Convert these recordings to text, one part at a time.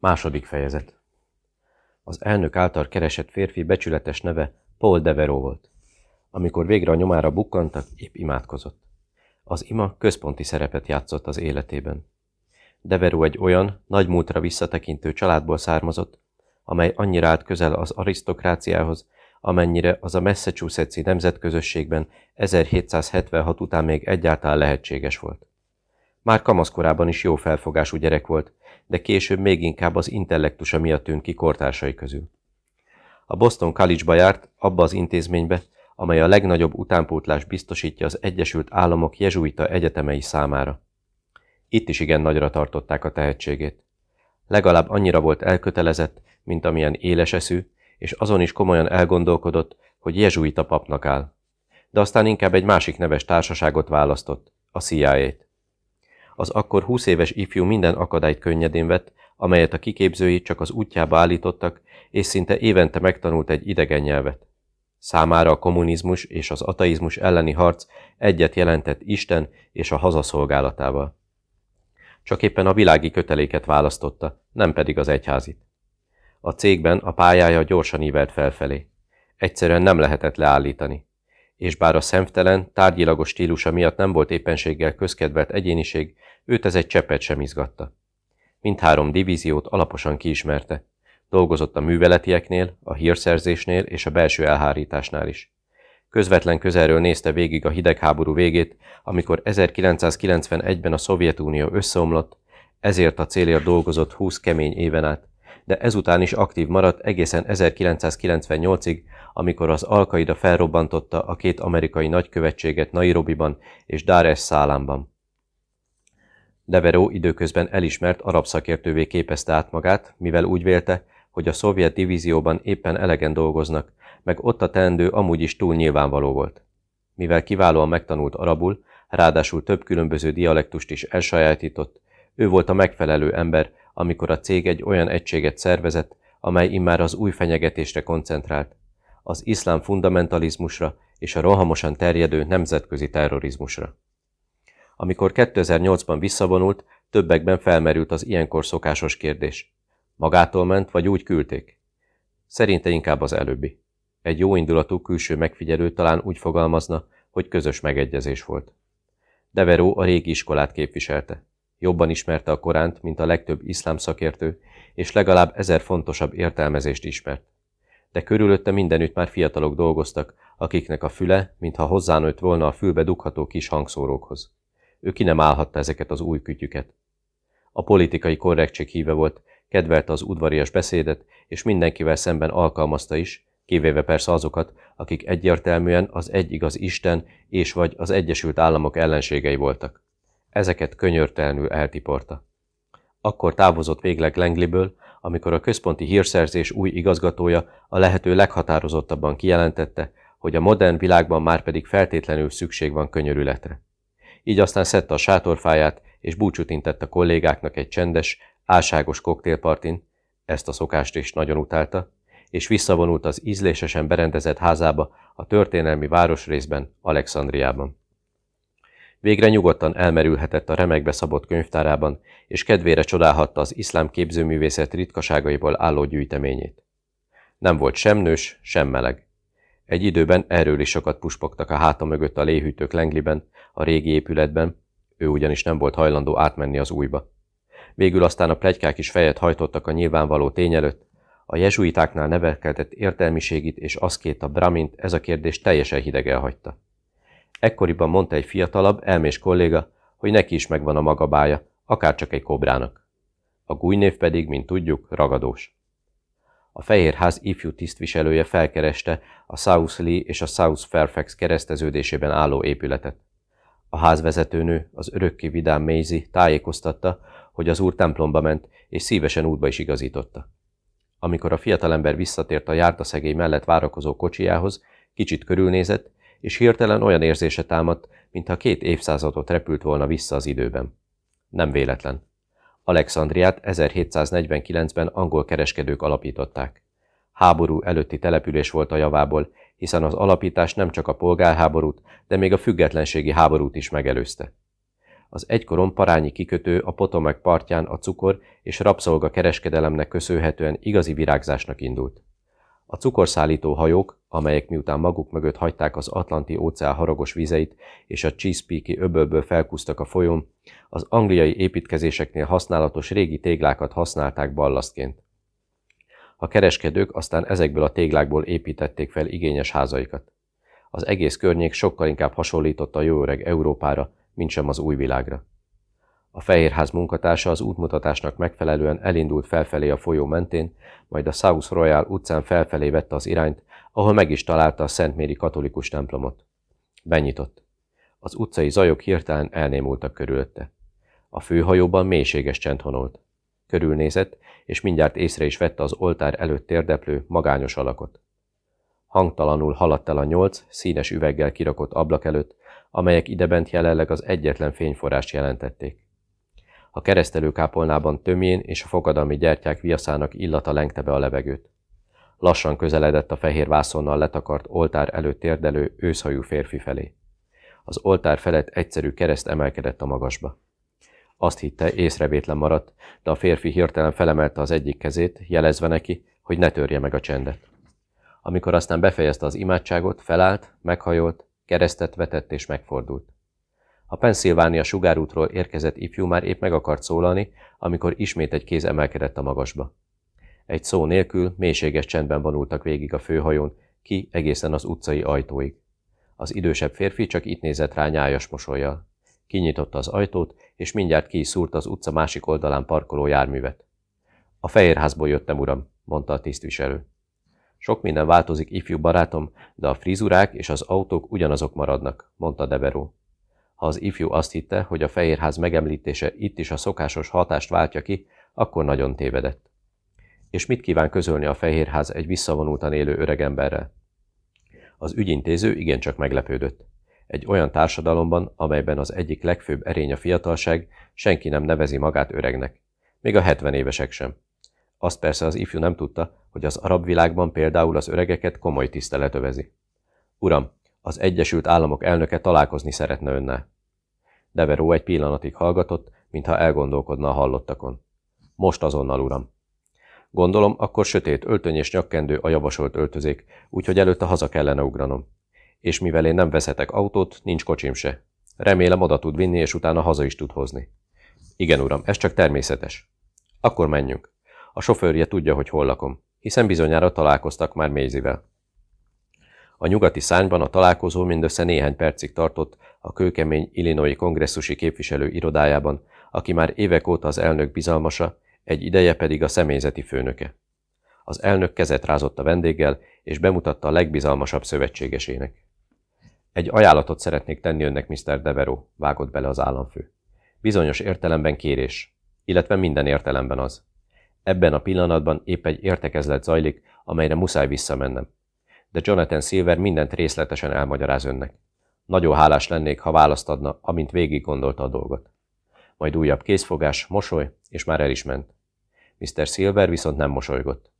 Második fejezet Az elnök által keresett férfi becsületes neve Paul Deveró volt. Amikor végre a nyomára bukkantak, épp imádkozott. Az ima központi szerepet játszott az életében. Deveró egy olyan, nagy múltra visszatekintő családból származott, amely annyira állt közel az arisztokráciához, amennyire az a Massachusetts-i nemzetközösségben 1776 után még egyáltalán lehetséges volt. Már kamaszkorában is jó felfogású gyerek volt, de később még inkább az intellektusa miatt tűnt ki kortársai közül. A Boston College-ba járt, abba az intézménybe, amely a legnagyobb utánpótlás biztosítja az Egyesült Államok jezsuita egyetemei számára. Itt is igen nagyra tartották a tehetségét. Legalább annyira volt elkötelezett, mint amilyen éles eszű, és azon is komolyan elgondolkodott, hogy jezsuita papnak áll. De aztán inkább egy másik neves társaságot választott, a CIA-t az akkor 20 éves ifjú minden akadályt könnyedén vett, amelyet a kiképzői csak az útjába állítottak, és szinte évente megtanult egy idegen nyelvet. Számára a kommunizmus és az ateizmus elleni harc egyet jelentett Isten és a hazaszolgálatával. Csak éppen a világi köteléket választotta, nem pedig az egyházit. A cégben a pályája gyorsan ívelt felfelé. Egyszerűen nem lehetett leállítani. És bár a szemtelen, tárgyilagos stílusa miatt nem volt éppenséggel közkedvelt egyéniség, Őt ez egy cseppet sem izgatta. Mindhárom divíziót alaposan kiismerte. Dolgozott a műveletieknél, a hírszerzésnél és a belső elhárításnál is. Közvetlen közelről nézte végig a hidegháború végét, amikor 1991-ben a Szovjetunió összeomlott, ezért a célért dolgozott 20 kemény éven át, de ezután is aktív maradt egészen 1998-ig, amikor az Alkaida felrobbantotta a két amerikai nagykövetséget Nairobiban és Dar es Salaamban. Deveró időközben elismert arab szakértővé képezte át magát, mivel úgy vélte, hogy a szovjet divízióban éppen elegen dolgoznak, meg ott a teendő amúgy is túl nyilvánvaló volt. Mivel kiválóan megtanult arabul, ráadásul több különböző dialektust is elsajátított, ő volt a megfelelő ember, amikor a cég egy olyan egységet szervezett, amely immár az új fenyegetésre koncentrált, az iszlám fundamentalizmusra és a rohamosan terjedő nemzetközi terrorizmusra. Amikor 2008-ban visszavonult, többekben felmerült az ilyenkor szokásos kérdés. Magától ment, vagy úgy küldték? Szerinte inkább az előbbi. Egy jó indulatú külső megfigyelő talán úgy fogalmazna, hogy közös megegyezés volt. Deveró a régi iskolát képviselte. Jobban ismerte a Koránt, mint a legtöbb iszlám szakértő, és legalább ezer fontosabb értelmezést ismert. De körülötte mindenütt már fiatalok dolgoztak, akiknek a füle, mintha hozzánőtt volna a fülbe dugható kis hangszórókhoz. Ő ki nem állhatta ezeket az új kütyüket. A politikai korrektség híve volt, kedvelte az udvarias beszédet, és mindenkivel szemben alkalmazta is, kivéve persze azokat, akik egyértelműen az egy igaz Isten és vagy az Egyesült Államok ellenségei voltak. Ezeket könyörtelenül eltiporta. Akkor távozott végleg Lengliből, amikor a központi hírszerzés új igazgatója a lehető leghatározottabban kijelentette, hogy a modern világban már pedig feltétlenül szükség van könyörületre így aztán szedte a sátorfáját, és búcsút intett a kollégáknak egy csendes, álságos koktélpartin, ezt a szokást is nagyon utálta, és visszavonult az ízlésesen berendezett házába a történelmi városrészben, Alexandriában. Végre nyugodtan elmerülhetett a remekbe szabott könyvtárában, és kedvére csodálhatta az iszlám képzőművészet ritkaságaiból álló gyűjteményét. Nem volt sem nős, sem meleg. Egy időben erről is sokat puspogtak a háta mögött a léhűtők Lengliben, a régi épületben, ő ugyanis nem volt hajlandó átmenni az újba. Végül aztán a plegykák is fejet hajtottak a nyilvánvaló tény előtt, a jezsuitáknál nevelkedett értelmiségit és aszkét a Bramint ez a kérdés teljesen hideg elhagyta. Ekkoriban mondta egy fiatalabb, elmés kolléga, hogy neki is megvan a maga bája, akár csak egy kobrának. A gújnév pedig, mint tudjuk, ragadós. A Fehérház ifjú tisztviselője felkereste a South Lee és a South Fairfax kereszteződésében álló épületet. A házvezetőnő, az örökké vidám Maisie tájékoztatta, hogy az úr templomba ment, és szívesen útba is igazította. Amikor a fiatalember visszatért a jártaszegély mellett várakozó kocsijához, kicsit körülnézett, és hirtelen olyan érzése támadt, mintha két évszázadot repült volna vissza az időben. Nem véletlen. Alexandriát 1749-ben angol kereskedők alapították. Háború előtti település volt a javából, hiszen az alapítás nem csak a polgárháborút, de még a függetlenségi háborút is megelőzte. Az egykoron parányi kikötő a Potomac partján a cukor és rabszolga kereskedelemnek köszönhetően igazi virágzásnak indult. A cukorszállító hajók, amelyek miután maguk mögött hagyták az Atlanti óceán haragos vizeit és a Chesapeake-i öbölből felkúztak a folyón, az angliai építkezéseknél használatos régi téglákat használták ballasztként. A kereskedők aztán ezekből a téglákból építették fel igényes házaikat. Az egész környék sokkal inkább hasonlított a jó öreg Európára, mint sem az új világra. A Fehérház munkatársa az útmutatásnak megfelelően elindult felfelé a folyó mentén, majd a South Royal utcán felfelé vette az irányt, ahol meg is találta a Szentméri katolikus templomot. Benyitott. Az utcai zajok hirtelen elnémultak körülötte. A főhajóban mélységes csend honolt. Körülnézett, és mindjárt észre is vette az oltár előtt térdeplő, magányos alakot. Hangtalanul haladt el a nyolc, színes üveggel kirakott ablak előtt, amelyek idebent jelenleg az egyetlen fényforrást jelentették. A keresztelőkápolnában tömjén és a fogadalmi gyertyák viaszának illata lengte be a levegőt. Lassan közeledett a fehér vászonnal letakart oltár előtt térdelő őszhajú férfi felé. Az oltár felett egyszerű kereszt emelkedett a magasba. Azt hitte, észrevétlen maradt, de a férfi hirtelen felemelte az egyik kezét, jelezve neki, hogy ne törje meg a csendet. Amikor aztán befejezte az imádságot, felállt, meghajolt, keresztet vetett és megfordult. A Pennsylvania sugárútról érkezett ifjú már épp meg akart szólalni, amikor ismét egy kéz emelkedett a magasba. Egy szó nélkül mélységes csendben vonultak végig a főhajón, ki egészen az utcai ajtóig. Az idősebb férfi csak itt nézett rá nyájas mosolyjal. Kinyitotta az ajtót, és mindjárt ki szúrt az utca másik oldalán parkoló járművet. A fehérházból jöttem, uram, mondta a tisztviselő. Sok minden változik, ifjú barátom, de a frizurák és az autók ugyanazok maradnak, mondta Deveró. Ha az ifjú azt hitte, hogy a fehérház megemlítése itt is a szokásos hatást váltja ki, akkor nagyon tévedett. És mit kíván közölni a fehérház egy visszavonultan élő öregemberrel? Az ügyintéző igencsak meglepődött. Egy olyan társadalomban, amelyben az egyik legfőbb erény a fiatalság, senki nem nevezi magát öregnek. Még a hetven évesek sem. Azt persze az ifjú nem tudta, hogy az arab világban például az öregeket komoly tisztelet övezi. Uram, az Egyesült Államok elnöke találkozni szeretne önnel. Deveró egy pillanatig hallgatott, mintha elgondolkodna a hallottakon. Most azonnal, uram. Gondolom, akkor sötét öltöny és nyakkendő a javasolt öltözék, úgyhogy előtte haza kellene ugranom. És mivel én nem veszetek autót, nincs kocsim se. Remélem oda tud vinni, és utána haza is tud hozni. Igen, uram, ez csak természetes. Akkor menjünk. A sofőrje tudja, hogy hol lakom, hiszen bizonyára találkoztak már Mézivel. A nyugati szányban a találkozó mindössze néhány percig tartott a kőkemény Illinois kongresszusi képviselő irodájában, aki már évek óta az elnök bizalmasa, egy ideje pedig a személyzeti főnöke. Az elnök kezet rázott a vendéggel, és bemutatta a legbizalmasabb szövetségesének. Egy ajánlatot szeretnék tenni önnek, Mr. Devero, vágott bele az államfő. Bizonyos értelemben kérés, illetve minden értelemben az. Ebben a pillanatban épp egy értekezlet zajlik, amelyre muszáj visszamennem. De Jonathan Silver mindent részletesen elmagyaráz önnek. Nagyon hálás lennék, ha választ adna, amint végig gondolta a dolgot. Majd újabb készfogás, mosoly, és már el is ment. Mr. Silver viszont nem mosolygott.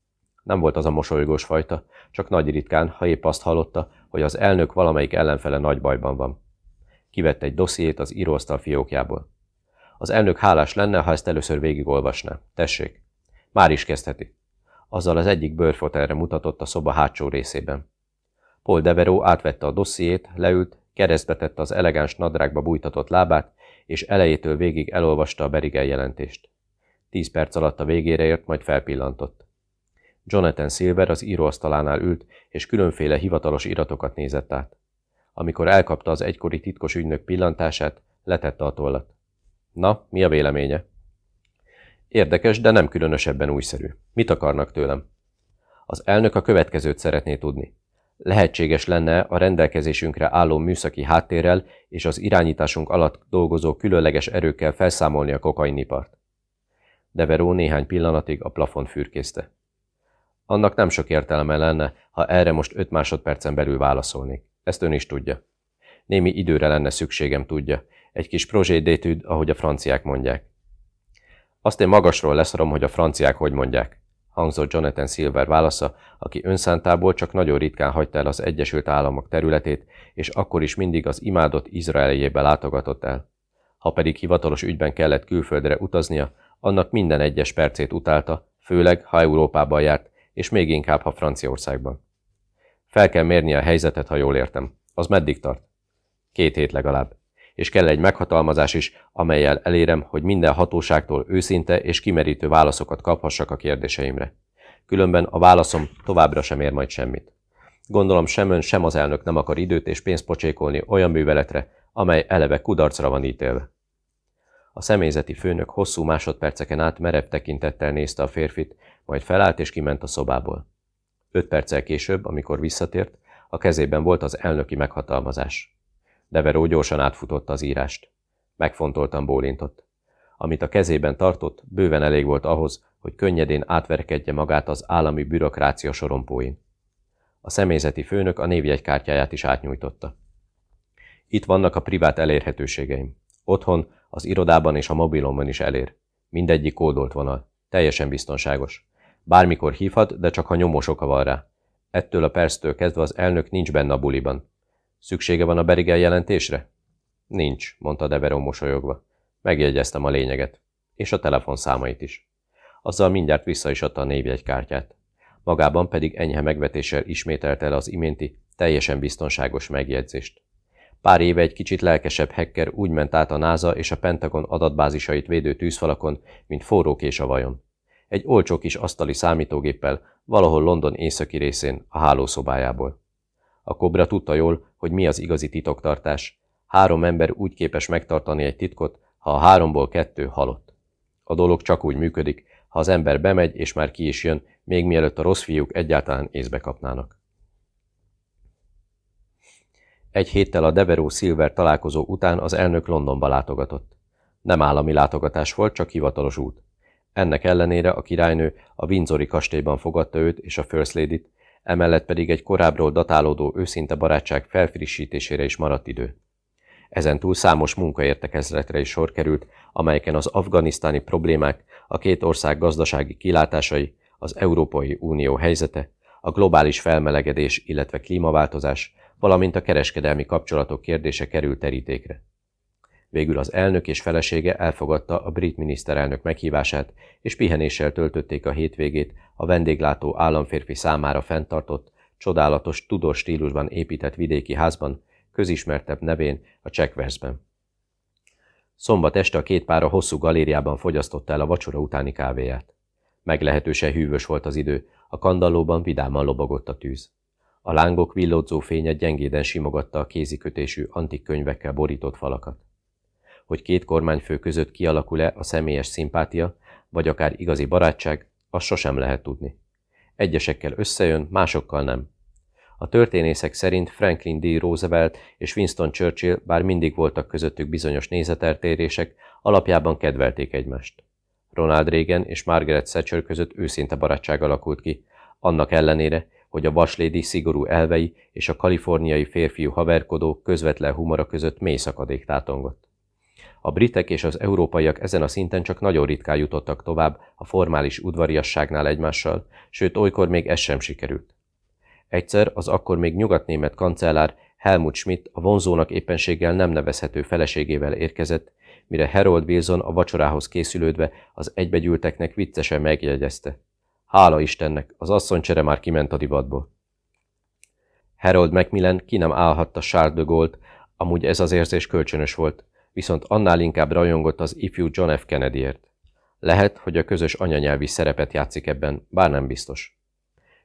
Nem volt az a mosolygós fajta, csak nagy ritkán, ha épp azt hallotta, hogy az elnök valamelyik ellenfele nagy bajban van. Kivette egy dossziét az íróasztal fiókjából. Az elnök hálás lenne, ha ezt először végigolvasná. Tessék. Már is kezdheti. Azzal az egyik bőrfotelre mutatott a szoba hátsó részében. Paul Deveró átvette a dossziét, leült, keresztbe tette az elegáns nadrágba bújtatott lábát, és elejétől végig elolvasta a Berigel jelentést. Tíz perc alatt a végére ért, majd felpillantott. Jonathan Silver az íróasztalánál ült, és különféle hivatalos iratokat nézett át. Amikor elkapta az egykori titkos ügynök pillantását, letette a tollat. Na, mi a véleménye? Érdekes, de nem különösebben újszerű. Mit akarnak tőlem? Az elnök a következőt szeretné tudni. Lehetséges lenne a rendelkezésünkre álló műszaki háttérrel és az irányításunk alatt dolgozó különleges erőkkel felszámolni a kokainipart. Deveró néhány pillanatig a plafon fürkészte. Annak nem sok értelme lenne, ha erre most öt másodpercen belül válaszolnék. Ezt ön is tudja. Némi időre lenne szükségem, tudja. Egy kis projét ahogy a franciák mondják. Azt én magasról leszarom, hogy a franciák hogy mondják, hangzott Jonathan Silver válasza, aki önszántából csak nagyon ritkán hagyta el az Egyesült Államok területét, és akkor is mindig az imádott Izraeljébe látogatott el. Ha pedig hivatalos ügyben kellett külföldre utaznia, annak minden egyes percét utálta, főleg, ha Európában járt, és még inkább, ha Franciaországban. Fel kell mérni a helyzetet, ha jól értem. Az meddig tart? Két hét legalább. És kell egy meghatalmazás is, amelyel elérem, hogy minden hatóságtól őszinte és kimerítő válaszokat kaphassak a kérdéseimre. Különben a válaszom továbbra sem ér majd semmit. Gondolom sem ön, sem az elnök nem akar időt és pénzt pocsékolni olyan műveletre, amely eleve kudarcra van ítélve. A személyzeti főnök hosszú másodperceken át merev tekintettel nézte a férfit, majd felállt és kiment a szobából. Öt perccel később, amikor visszatért, a kezében volt az elnöki meghatalmazás. Deveró gyorsan átfutotta az írást. Megfontoltan bólintott. Amit a kezében tartott, bőven elég volt ahhoz, hogy könnyedén átverkedje magát az állami bürokrácia sorompóin. A személyzeti főnök a névjegykártyáját is átnyújtotta. Itt vannak a privát elérhetőségeim. Otthon, az irodában és a mobilomban is elér. Mindegyik kódolt vonal. Teljesen biztonságos. Bármikor hívhat, de csak ha nyomós oka van rá. Ettől a perctől kezdve az elnök nincs benne a buliban. Szüksége van a Berigel jelentésre? Nincs, mondta Deveró mosolyogva. Megjegyeztem a lényeget. És a telefonszámait is. Azzal mindjárt vissza is adta a névjegykártyát. Magában pedig enyhe megvetéssel ismételte el az iménti, teljesen biztonságos megjegyzést. Pár éve egy kicsit lelkesebb hacker úgy ment át a NASA és a Pentagon adatbázisait védő tűzfalakon, mint forrókés a vajon. Egy olcsó kis asztali számítógéppel, valahol London északi részén, a hálószobájából. A kobra tudta jól, hogy mi az igazi titoktartás. Három ember úgy képes megtartani egy titkot, ha a háromból kettő halott. A dolog csak úgy működik, ha az ember bemegy és már ki is jön, még mielőtt a rossz fiúk egyáltalán észbe kapnának. Egy héttel a Deveró Silver találkozó után az elnök Londonba látogatott. Nem állami látogatás volt, csak hivatalos út. Ennek ellenére a királynő a Windsori kastélyban fogadta őt és a First Lady-t, emellett pedig egy korábbról datálódó őszinte barátság felfrissítésére is maradt idő. Ezen túl számos munkaértekezletre is sor került, amelyeken az afganisztáni problémák, a két ország gazdasági kilátásai, az Európai Unió helyzete, a globális felmelegedés, illetve klímaváltozás, valamint a kereskedelmi kapcsolatok kérdése került terítékre. Végül az elnök és felesége elfogadta a brit miniszterelnök meghívását, és pihenéssel töltötték a hétvégét a vendéglátó államférfi számára fenntartott, csodálatos, tudós stílusban épített vidéki házban, közismertebb nevén a Checkversben. Szombat este a két pár a hosszú galériában fogyasztotta el a vacsora utáni kávéját. Meglehetősen hűvös volt az idő, a kandallóban vidáman lobogott a tűz. A lángok villódzó fénye gyengéden simogatta a kézikötésű antik könyvekkel borított falakat. Hogy két kormányfő között kialakul-e a személyes szimpátia, vagy akár igazi barátság, azt sosem lehet tudni. Egyesekkel összejön, másokkal nem. A történészek szerint Franklin D. Roosevelt és Winston Churchill, bár mindig voltak közöttük bizonyos nézeteltérések, alapjában kedvelték egymást. Ronald Reagan és Margaret Thatcher között őszinte barátság alakult ki, annak ellenére, hogy a vaslédi szigorú elvei és a kaliforniai férfiú haverkodó közvetlen humora között mély szakadék tátongott. A britek és az európaiak ezen a szinten csak nagyon ritkán jutottak tovább a formális udvariasságnál egymással, sőt olykor még ez sem sikerült. Egyszer az akkor még nyugatnémet kancellár Helmut Schmidt a vonzónak éppenséggel nem nevezhető feleségével érkezett, mire Harold Wilson a vacsorához készülődve az egybegyűlteknek viccesen megjegyezte. Hála Istennek, az asszonycsere már kiment a divatból. Harold Macmillan ki nem állhatta Charles de Gaulle-t, amúgy ez az érzés kölcsönös volt, viszont annál inkább rajongott az ifjú John F. Kennedyért. Lehet, hogy a közös anyanyelvi szerepet játszik ebben, bár nem biztos.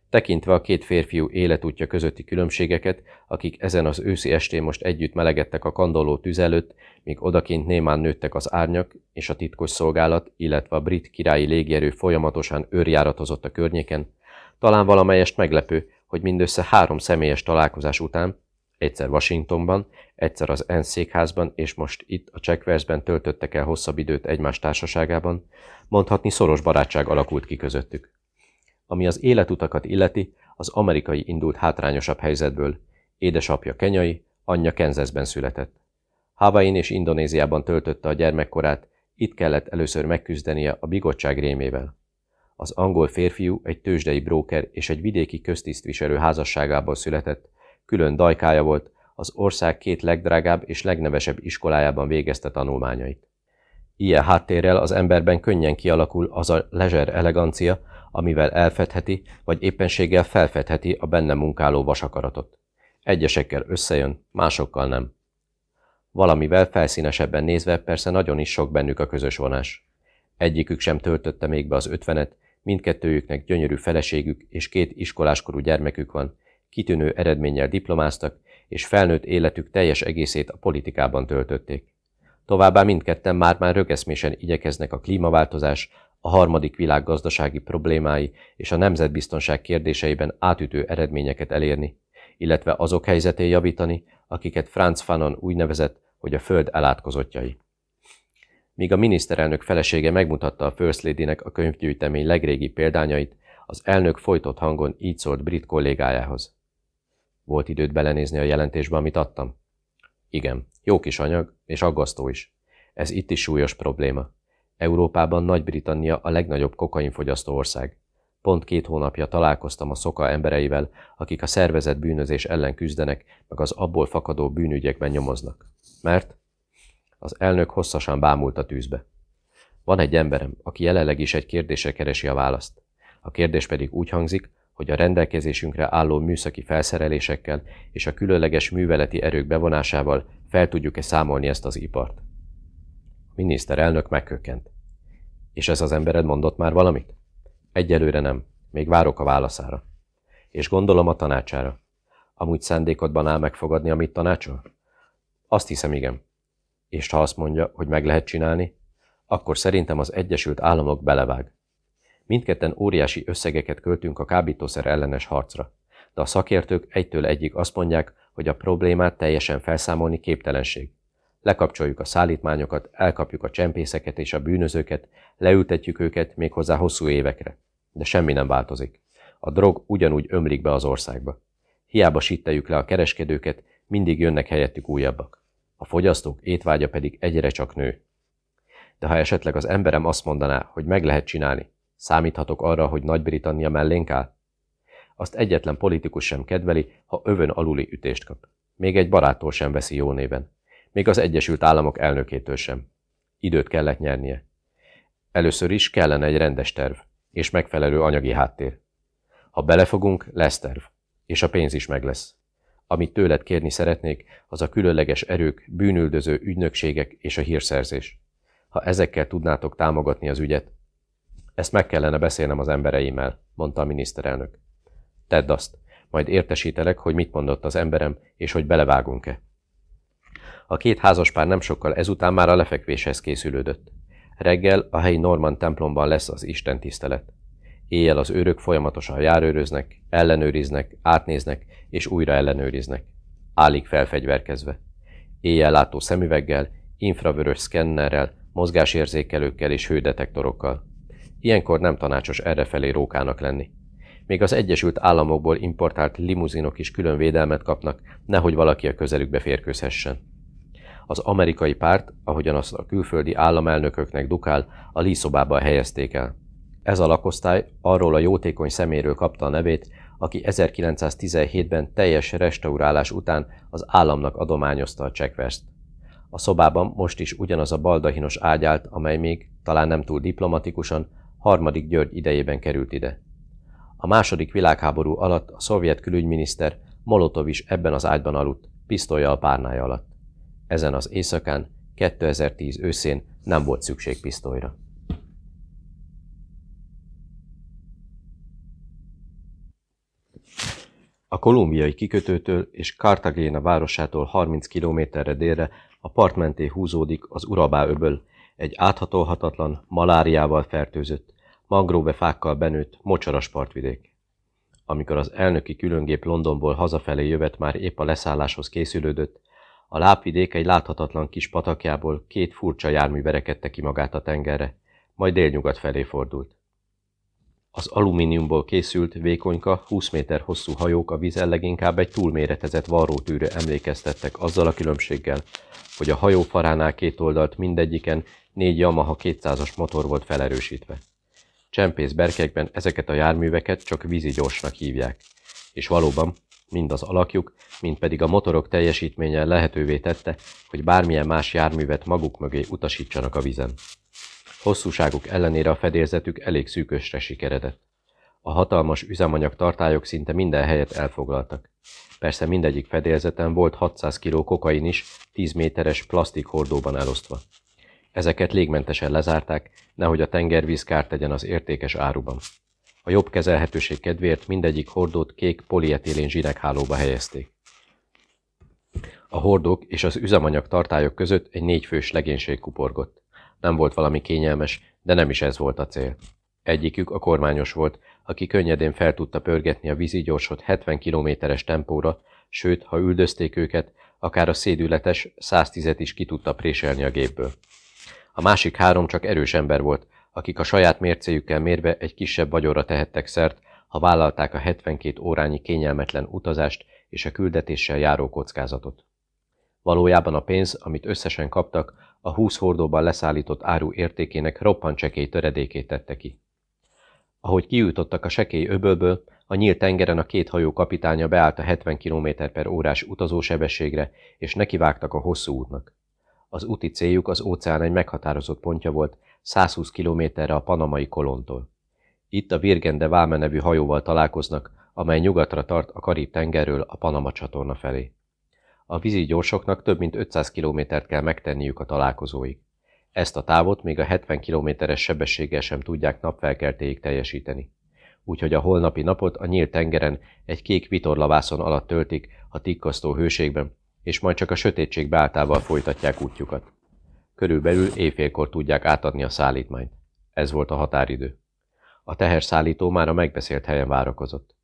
Tekintve a két férfiú életútja közötti különbségeket, akik ezen az őszi estén most együtt melegedtek a kandoló tűz előtt, míg odakint némán nőttek az árnyak és a titkos szolgálat, illetve a brit királyi légierő folyamatosan őrjáratozott a környéken, talán valamelyest meglepő, hogy mindössze három személyes találkozás után, egyszer Washingtonban, egyszer az ENSZ székházban, és most itt a Checkversben töltöttek el hosszabb időt egymás társaságában, mondhatni szoros barátság alakult ki közöttük. Ami az életutakat illeti, az amerikai indult hátrányosabb helyzetből. Édesapja kenyai, anyja Kenzeszben született. Havain és Indonéziában töltötte a gyermekkorát, itt kellett először megküzdenie a bigottság rémével. Az angol férfiú egy tőzsdei bróker és egy vidéki köztisztviselő házasságából született, külön dajkája volt, az ország két legdrágább és legnevesebb iskolájában végezte tanulmányait. Ilyen háttérrel az emberben könnyen kialakul az a lezer elegancia, amivel elfedheti, vagy éppenséggel felfedheti a benne munkáló vasakaratot. Egyesekkel összejön, másokkal nem. Valamivel felszínesebben nézve persze nagyon is sok bennük a közös vonás. Egyikük sem töltötte még be az ötvenet, mindkettőjüknek gyönyörű feleségük és két iskoláskorú gyermekük van, kitűnő eredménnyel diplomáztak, és felnőtt életük teljes egészét a politikában töltötték. Továbbá mindketten már-már rögeszmésen igyekeznek a klímaváltozás, a harmadik világ gazdasági problémái és a nemzetbiztonság kérdéseiben átütő eredményeket elérni, illetve azok helyzetén javítani, akiket Franz Fanon úgy nevezett, hogy a föld elátkozottjai. Míg a miniszterelnök felesége megmutatta a First Lady-nek a könyvgyűjtemény legrégi példányait, az elnök folytott hangon így szólt brit kollégájához. Volt időt belenézni a jelentésbe, amit adtam? Igen, jó kis anyag, és aggasztó is. Ez itt is súlyos probléma. Európában Nagy-Britannia a legnagyobb kokainfogyasztó ország. Pont két hónapja találkoztam a szoka embereivel, akik a szervezet bűnözés ellen küzdenek, meg az abból fakadó bűnügyekben nyomoznak. Mert? Az elnök hosszasan bámult a tűzbe. Van egy emberem, aki jelenleg is egy kérdésre keresi a választ. A kérdés pedig úgy hangzik, hogy a rendelkezésünkre álló műszaki felszerelésekkel és a különleges műveleti erők bevonásával fel tudjuk-e számolni ezt az ipart. Miniszterelnök megkökkent. És ez az embered mondott már valamit? Egyelőre nem. Még várok a válaszára. És gondolom a tanácsára. Amúgy szándékodban áll megfogadni, amit tanácsol? Azt hiszem, igen. És ha azt mondja, hogy meg lehet csinálni, akkor szerintem az Egyesült Államok belevág. Mindketten óriási összegeket költünk a kábítószer ellenes harcra, de a szakértők egytől egyik azt mondják, hogy a problémát teljesen felszámolni képtelenség. Lekapcsoljuk a szállítmányokat, elkapjuk a csempészeket és a bűnözőket, leültetjük őket méghozzá hosszú évekre. De semmi nem változik. A drog ugyanúgy ömlik be az országba. Hiába sitteljük le a kereskedőket, mindig jönnek helyettük újabbak. A fogyasztók étvágya pedig egyre csak nő. De ha esetleg az emberem azt mondaná, hogy meg lehet csinálni, Számíthatok arra, hogy Nagy-Britannia mellénk áll? Azt egyetlen politikus sem kedveli, ha övön aluli ütést kap. Még egy baráttól sem veszi jó néven. Még az Egyesült Államok elnökétől sem. Időt kellett nyernie. Először is kellene egy rendes terv, és megfelelő anyagi háttér. Ha belefogunk, lesz terv, és a pénz is meg lesz. Amit tőled kérni szeretnék, az a különleges erők, bűnüldöző ügynökségek és a hírszerzés. Ha ezekkel tudnátok támogatni az ügyet, ezt meg kellene beszélnem az embereimmel, mondta a miniszterelnök. Tedd azt, majd értesítelek, hogy mit mondott az emberem, és hogy belevágunk-e. A két házaspár nem sokkal ezután már a lefekvéshez készülődött. Reggel a helyi Norman templomban lesz az Isten tisztelet. Éjjel az őrök folyamatosan járőröznek, ellenőriznek, átnéznek és újra ellenőriznek. Állig felfegyverkezve. Éjjel látó szemüveggel, infravörös szkennerrel, mozgásérzékelőkkel és hődetektorokkal. Ilyenkor nem tanácsos errefelé rókának lenni. Még az Egyesült Államokból importált limuzinok is külön védelmet kapnak, nehogy valaki a közelükbe férkőzhessen. Az amerikai párt, ahogyan azt a külföldi államelnököknek dukál, a líszobába helyezték el. Ez a lakosztály arról a jótékony szeméről kapta a nevét, aki 1917-ben teljes restaurálás után az államnak adományozta a csekvest. A szobában most is ugyanaz a baldahinos ágyált, amely még, talán nem túl diplomatikusan, harmadik György idejében került ide. A második világháború alatt a szovjet külügyminiszter Molotov is ebben az ágyban aludt, pisztolya a párnája alatt. Ezen az éjszakán, 2010 őszén nem volt szükség pisztolyra. A kolumbiai kikötőtől és Cartagena városától 30 kilométerre délre a part mentén húzódik az Urabá öböl, egy áthatolhatatlan, maláriával fertőzött, mangrove fákkal benőtt, mocsaras partvidék. Amikor az elnöki különgép Londonból hazafelé jövet már épp a leszálláshoz készülődött, a lápvidék egy láthatatlan kis patakjából két furcsa jármű verekedte ki magát a tengerre, majd délnyugat felé fordult. Az alumíniumból készült, vékonyka, 20 méter hosszú hajók a vízen leginkább egy túlméretezett varrótűre emlékeztettek azzal a különbséggel, hogy a hajó faránál két oldalt mindegyiken négy Yamaha 200-as motor volt felerősítve. Csempész berkekben ezeket a járműveket csak vízi gyorsnak hívják. És valóban, mind az alakjuk, mind pedig a motorok teljesítménye lehetővé tette, hogy bármilyen más járművet maguk mögé utasítsanak a vizen. Hosszúságuk ellenére a fedélzetük elég szűkösre sikeredett. A hatalmas üzemanyag tartályok szinte minden helyet elfoglaltak. Persze mindegyik fedélzeten volt 600 kg kokain is, 10 méteres plastik hordóban elosztva. Ezeket légmentesen lezárták, nehogy a tengervíz kárt tegyen az értékes áruban. A jobb kezelhetőség kedvéért mindegyik hordót kék polietilén zsinekhálóba helyezték. A hordók és az üzemanyag tartályok között egy négyfős legénység kuporgott. Nem volt valami kényelmes, de nem is ez volt a cél. Egyikük a kormányos volt, aki könnyedén fel tudta pörgetni a vízigyorsot 70 kilométeres tempóra, sőt, ha üldözték őket, akár a szédületes 110-et is ki tudta préselni a gépből. A másik három csak erős ember volt, akik a saját mércéjükkel mérve egy kisebb vagyonra tehettek szert, ha vállalták a 72 órányi kényelmetlen utazást és a küldetéssel járó kockázatot. Valójában a pénz, amit összesen kaptak, a 20 hordóban leszállított áru értékének roppant csekély töredékét tette ki. Ahogy kijutottak a sekély öbölből, a nyílt tengeren a két hajó kapitánya beállt a 70 km per órás utazósebességre, és nekivágtak a hosszú útnak. Az úti céljuk az óceán egy meghatározott pontja volt, 120 kilométerre a panamai kolontól. Itt a Virgende Váme nevű hajóval találkoznak, amely nyugatra tart a Karib-tengerről a Panama csatorna felé. A vízi gyorsoknak több mint 500 kilométert kell megtenniük a találkozóig. Ezt a távot még a 70 kilométeres sebességgel sem tudják napfelkeltéig teljesíteni. Úgyhogy a holnapi napot a nyílt tengeren egy kék vitorlavászon alatt töltik a tikkasztó hőségben, és majd csak a sötétség beáltával folytatják útjukat. Körülbelül éjfélkor tudják átadni a szállítmányt. Ez volt a határidő. A teherszállító már a megbeszélt helyen várakozott.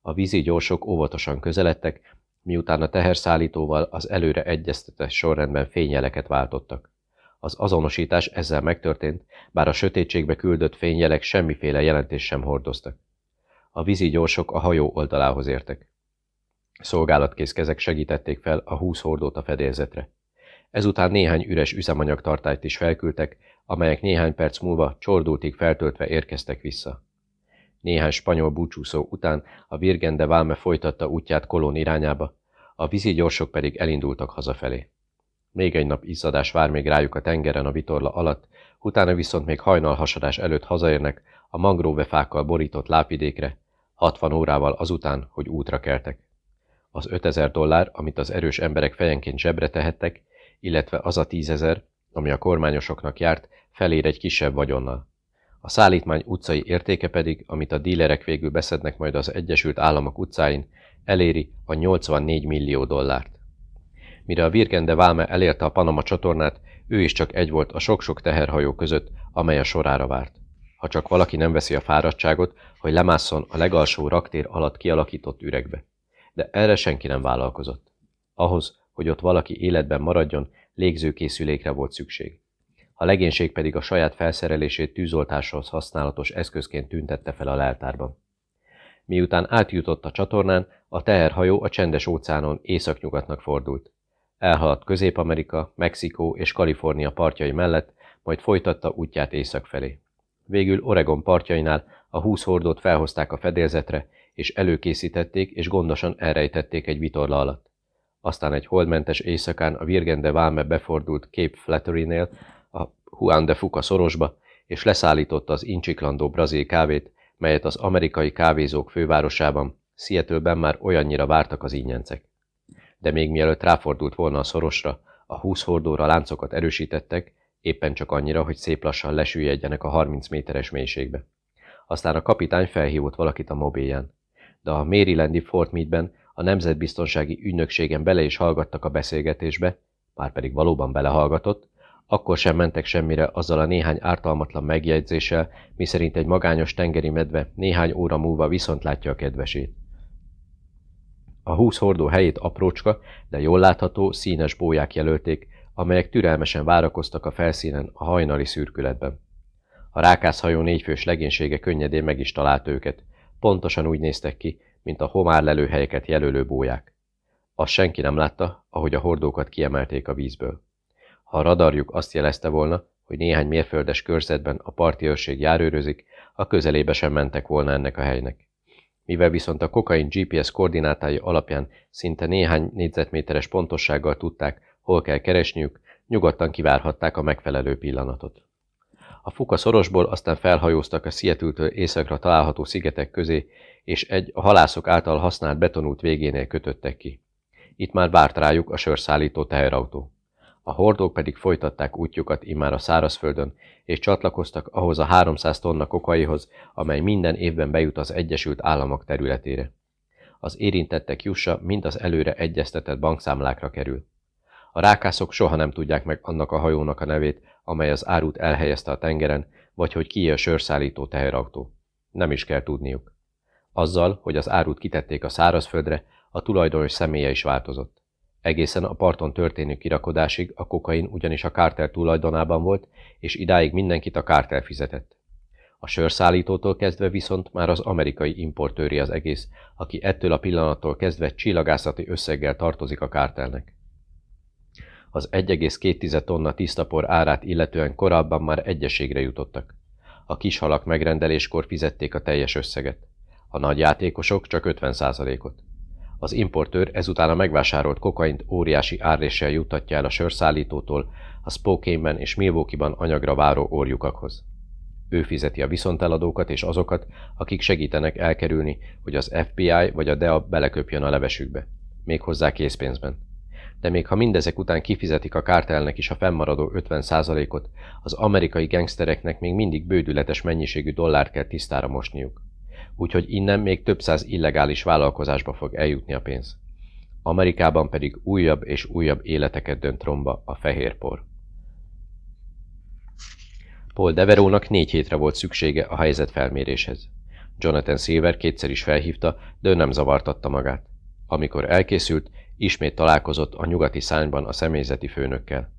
A vízi gyorsok óvatosan közeledtek, miután a teherszállítóval az előre egyeztetett sorrendben fényjeleket váltottak. Az azonosítás ezzel megtörtént, bár a sötétségbe küldött fényjelek semmiféle jelentés sem hordoztak. A vízi gyorsok a hajó oldalához értek. Szolgálatkész kezek segítették fel a húsz hordót a fedélzetre. Ezután néhány üres üzemanyagtartályt is felküldtek, amelyek néhány perc múlva csordultig feltöltve érkeztek vissza. Néhány spanyol búcsúszó után a Virgen Valme folytatta útját Kolón irányába, a vízi gyorsok pedig elindultak hazafelé. Még egy nap izzadás vár még rájuk a tengeren a vitorla alatt, utána viszont még hajnal hasadás előtt hazaérnek a mangróvefákkal borított lápvidékre, 60 órával azután, hogy útra keltek. Az 5000 dollár, amit az erős emberek fejenként zsebre tehettek, illetve az a tízezer, ami a kormányosoknak járt, felér egy kisebb vagyonnal. A szállítmány utcai értéke pedig, amit a dílerek végül beszednek majd az Egyesült Államok utcáin, eléri a 84 millió dollárt. Mire a Virgende Válme elérte a Panama csatornát, ő is csak egy volt a sok-sok teherhajó között, amely a sorára várt. Ha csak valaki nem veszi a fáradtságot, hogy lemásszon a legalsó raktér alatt kialakított üregbe. De erre senki nem vállalkozott. Ahhoz, hogy ott valaki életben maradjon, légzőkészülékre volt szükség. A legénység pedig a saját felszerelését tűzoltáshoz használatos eszközként tüntette fel a leltárban. Miután átjutott a csatornán, a teherhajó a csendes óceánon északnyugatnak fordult. Elhaladt Közép-Amerika, Mexikó és Kalifornia partjai mellett, majd folytatta útját észak felé. Végül Oregon partjainál a húsz hordót felhozták a fedélzetre, és előkészítették és gondosan elrejtették egy vitorla alatt. Aztán egy holdmentes éjszakán a Virgende Válme befordult Cape Flattery-nél, a Juan de Fuca szorosba, és leszállította az incsiklandó brazil kávét, melyet az amerikai kávézók fővárosában, Seattle-ben már olyannyira vártak az ínyencek. De még mielőtt ráfordult volna a szorosra, a húsz hordóra láncokat erősítettek, éppen csak annyira, hogy szép lassan lesüllyedjenek a 30 méteres mélységbe. Aztán a kapitány felhívott valakit a mobilján. De a Marylandi Fort Meade-ben a Nemzetbiztonsági Ügynökségen bele is hallgattak a beszélgetésbe, már pedig valóban belehallgatott, akkor sem mentek semmire azzal a néhány ártalmatlan megjegyzéssel, miszerint egy magányos tengeri medve néhány óra múlva viszont látja a kedvesét. A húsz hordó helyét aprócska, de jól látható, színes bóják jelölték, amelyek türelmesen várakoztak a felszínen a hajnali szürkületben. A rákászhajó négyfős legénysége könnyedén meg is talált őket. Pontosan úgy néztek ki, mint a homár lelőhelyeket jelölő bóják. Azt senki nem látta, ahogy a hordókat kiemelték a vízből. Ha a radarjuk azt jelezte volna, hogy néhány mérföldes körzetben a parti őrség járőrözik, a közelébe sem mentek volna ennek a helynek. Mivel viszont a kokain GPS koordinátái alapján szinte néhány négyzetméteres pontossággal tudták, hol kell keresniük, nyugodtan kivárhatták a megfelelő pillanatot. A Fuka szorosból aztán felhajóztak a Seattle-től északra található szigetek közé, és egy a halászok által használt betonút végénél kötöttek ki. Itt már várt rájuk a sörszállító teherautó. A hordók pedig folytatták útjukat immár a szárazföldön, és csatlakoztak ahhoz a 300 tonna kokaihoz, amely minden évben bejut az Egyesült Államok területére. Az érintettek jussa mind az előre egyeztetett bankszámlákra kerül. A rákászok soha nem tudják meg annak a hajónak a nevét, amely az árut elhelyezte a tengeren, vagy hogy ki a sörszállító teherautó. Nem is kell tudniuk. Azzal, hogy az árut kitették a szárazföldre, a tulajdonos személye is változott. Egészen a parton történő kirakodásig a kokain ugyanis a kártel tulajdonában volt, és idáig mindenkit a kártel fizetett. A sörszállítótól kezdve viszont már az amerikai importőri az egész, aki ettől a pillanattól kezdve csillagászati összeggel tartozik a kártelnek. Az 1,2 tonna tisztapor árát illetően korábban már egyeségre jutottak. A kis halak megrendeléskor fizették a teljes összeget. A nagy játékosok csak 50%-ot. Az importőr ezután a megvásárolt kokaint óriási árréssel juttatja el a sörszállítótól a Spokane-ben és Milwaukee-ban anyagra váró orjukakhoz. Ő fizeti a viszonteladókat és azokat, akik segítenek elkerülni, hogy az FBI vagy a DEA beleköpjön a levesükbe. Méghozzá készpénzben. De még ha mindezek után kifizetik a kártelnek is a fennmaradó 50%-ot, az amerikai gengsztereknek még mindig bődületes mennyiségű dollárt kell tisztára mosniuk úgyhogy innen még több száz illegális vállalkozásba fog eljutni a pénz. Amerikában pedig újabb és újabb életeket dönt romba a fehérpor. Paul Deverónak négy hétre volt szüksége a helyzet felméréshez. Jonathan Silver kétszer is felhívta, de ő nem zavartatta magát. Amikor elkészült, ismét találkozott a nyugati szányban a személyzeti főnökkel.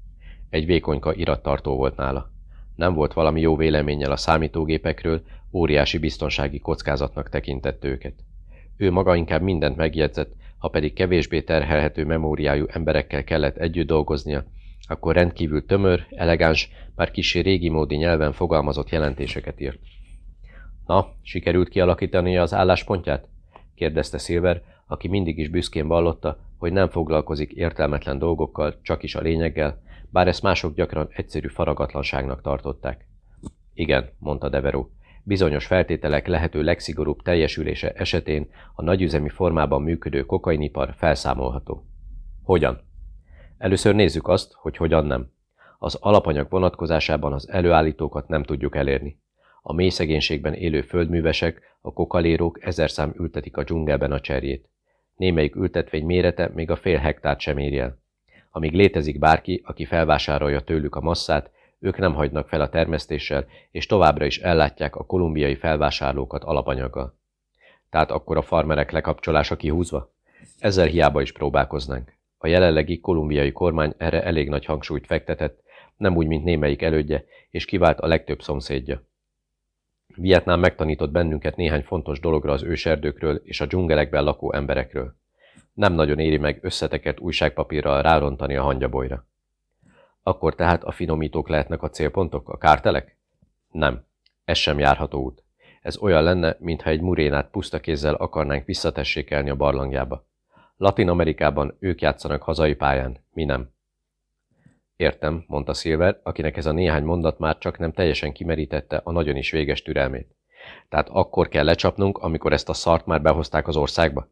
Egy vékonyka irattartó volt nála. Nem volt valami jó véleménnyel a számítógépekről, óriási biztonsági kockázatnak tekintett őket. Ő maga inkább mindent megjegyzett, ha pedig kevésbé terhelhető memóriájú emberekkel kellett együtt dolgoznia, akkor rendkívül tömör, elegáns, már kisé régi módi nyelven fogalmazott jelentéseket írt. Na, sikerült kialakítani az álláspontját? kérdezte Silver, aki mindig is büszkén vallotta, hogy nem foglalkozik értelmetlen dolgokkal, csak is a lényeggel, bár ezt mások gyakran egyszerű faragatlanságnak tartották. Igen, mondta Deveró, bizonyos feltételek lehető legszigorúbb teljesülése esetén a nagyüzemi formában működő kokainipar felszámolható. Hogyan? Először nézzük azt, hogy hogyan nem. Az alapanyag vonatkozásában az előállítókat nem tudjuk elérni. A mély szegénységben élő földművesek, a kokalérók ezer szám ültetik a dzsungelben a cserjét. Némelyik ültetvény mérete még a fél hektárt sem el. Amíg létezik bárki, aki felvásárolja tőlük a masszát, ők nem hagynak fel a termesztéssel, és továbbra is ellátják a kolumbiai felvásárlókat alapanyaggal. Tehát akkor a farmerek lekapcsolása kihúzva? Ezzel hiába is próbálkoznánk. A jelenlegi kolumbiai kormány erre elég nagy hangsúlyt fektetett, nem úgy, mint némelyik elődje, és kivált a legtöbb szomszédja. Vietnám megtanított bennünket néhány fontos dologra az őserdőkről és a dzsungelekben lakó emberekről. Nem nagyon éri meg összetekert újságpapírral rárontani a hangyabolyra. Akkor tehát a finomítók lehetnek a célpontok, a kártelek? Nem. Ez sem járható út. Ez olyan lenne, mintha egy murénát puszta kézzel akarnánk visszatessékelni a barlangjába. Latin Amerikában ők játszanak hazai pályán, mi nem. Értem, mondta Silver, akinek ez a néhány mondat már csak nem teljesen kimerítette a nagyon is véges türelmét. Tehát akkor kell lecsapnunk, amikor ezt a szart már behozták az országba?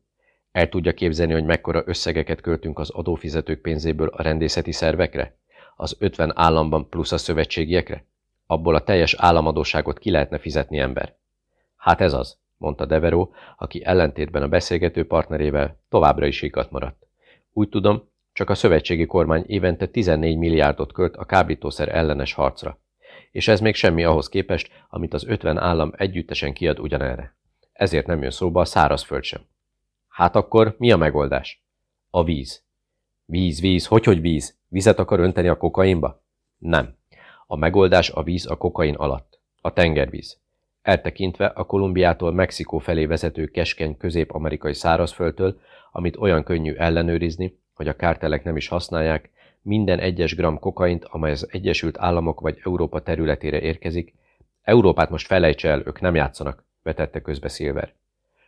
El tudja képzelni, hogy mekkora összegeket költünk az adófizetők pénzéből a rendészeti szervekre? az 50 államban plusz a szövetségiekre? Abból a teljes államadóságot ki lehetne fizetni ember. Hát ez az, mondta Deveró, aki ellentétben a beszélgető partnerével továbbra is ikat maradt. Úgy tudom, csak a szövetségi kormány évente 14 milliárdot költ a kábítószer ellenes harcra. És ez még semmi ahhoz képest, amit az 50 állam együttesen kiad ugyanerre. Ezért nem jön szóba a szárazföld sem. Hát akkor mi a megoldás? A víz. Víz, víz, hogy, hogy víz? Vizet akar önteni a kokainba? Nem. A megoldás a víz a kokain alatt. A tengervíz. Eltekintve a Kolumbiától Mexikó felé vezető keskeny közép-amerikai szárazföldtől, amit olyan könnyű ellenőrizni, hogy a kártelek nem is használják, minden egyes gram kokaint, amely az Egyesült Államok vagy Európa területére érkezik, Európát most felejtse el, ők nem játszanak, vetette közbe Silver.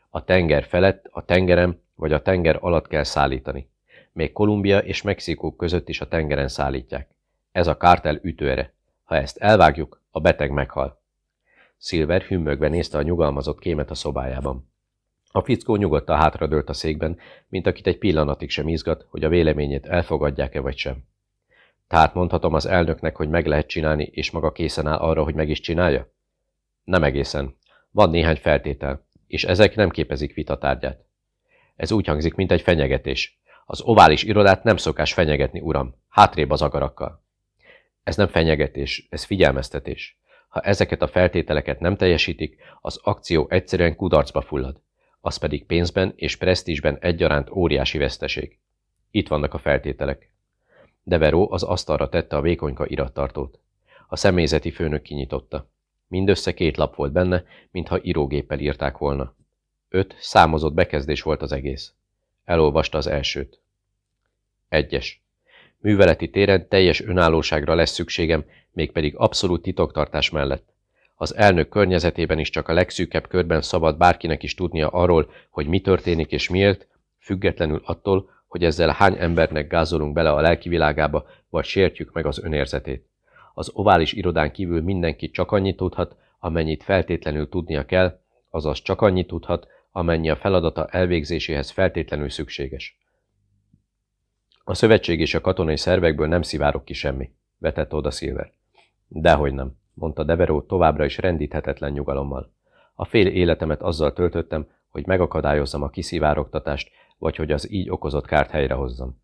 A tenger felett, a tengeren vagy a tenger alatt kell szállítani. Még Kolumbia és Mexikó között is a tengeren szállítják. Ez a kártel ütőre. Ha ezt elvágjuk, a beteg meghal. Silver hümmögve nézte a nyugalmazott kémet a szobájában. A fickó nyugodtan hátradőlt a székben, mint akit egy pillanatig sem izgat, hogy a véleményét elfogadják-e vagy sem. Tehát mondhatom az elnöknek, hogy meg lehet csinálni, és maga készen áll arra, hogy meg is csinálja? Nem egészen. Van néhány feltétel, és ezek nem képezik vitatárgyát. Ez úgy hangzik, mint egy fenyegetés. Az ovális irodát nem szokás fenyegetni, uram. Hátrébb az agarakkal. Ez nem fenyegetés, ez figyelmeztetés. Ha ezeket a feltételeket nem teljesítik, az akció egyszerűen kudarcba fullad. Az pedig pénzben és presztízsben egyaránt óriási veszteség. Itt vannak a feltételek. Deveró az asztalra tette a vékonyka irattartót. A személyzeti főnök kinyitotta. Mindössze két lap volt benne, mintha írógéppel írták volna. Öt számozott bekezdés volt az egész. Elolvasta az elsőt. Egyes. Műveleti téren teljes önállóságra lesz szükségem, mégpedig abszolút titoktartás mellett. Az elnök környezetében is csak a legszűkebb körben szabad bárkinek is tudnia arról, hogy mi történik és miért, függetlenül attól, hogy ezzel hány embernek gázolunk bele a lelki világába, vagy sértjük meg az önérzetét. Az ovális irodán kívül mindenki csak annyit tudhat, amennyit feltétlenül tudnia kell, azaz csak annyit tudhat, amennyi a feladata elvégzéséhez feltétlenül szükséges. A szövetség és a katonai szervekből nem szivárok ki semmi, vetett oda Silver. Dehogy nem, mondta Deveró továbbra is rendíthetetlen nyugalommal. A fél életemet azzal töltöttem, hogy megakadályozzam a kiszivárogtatást, vagy hogy az így okozott kárt helyrehozzam.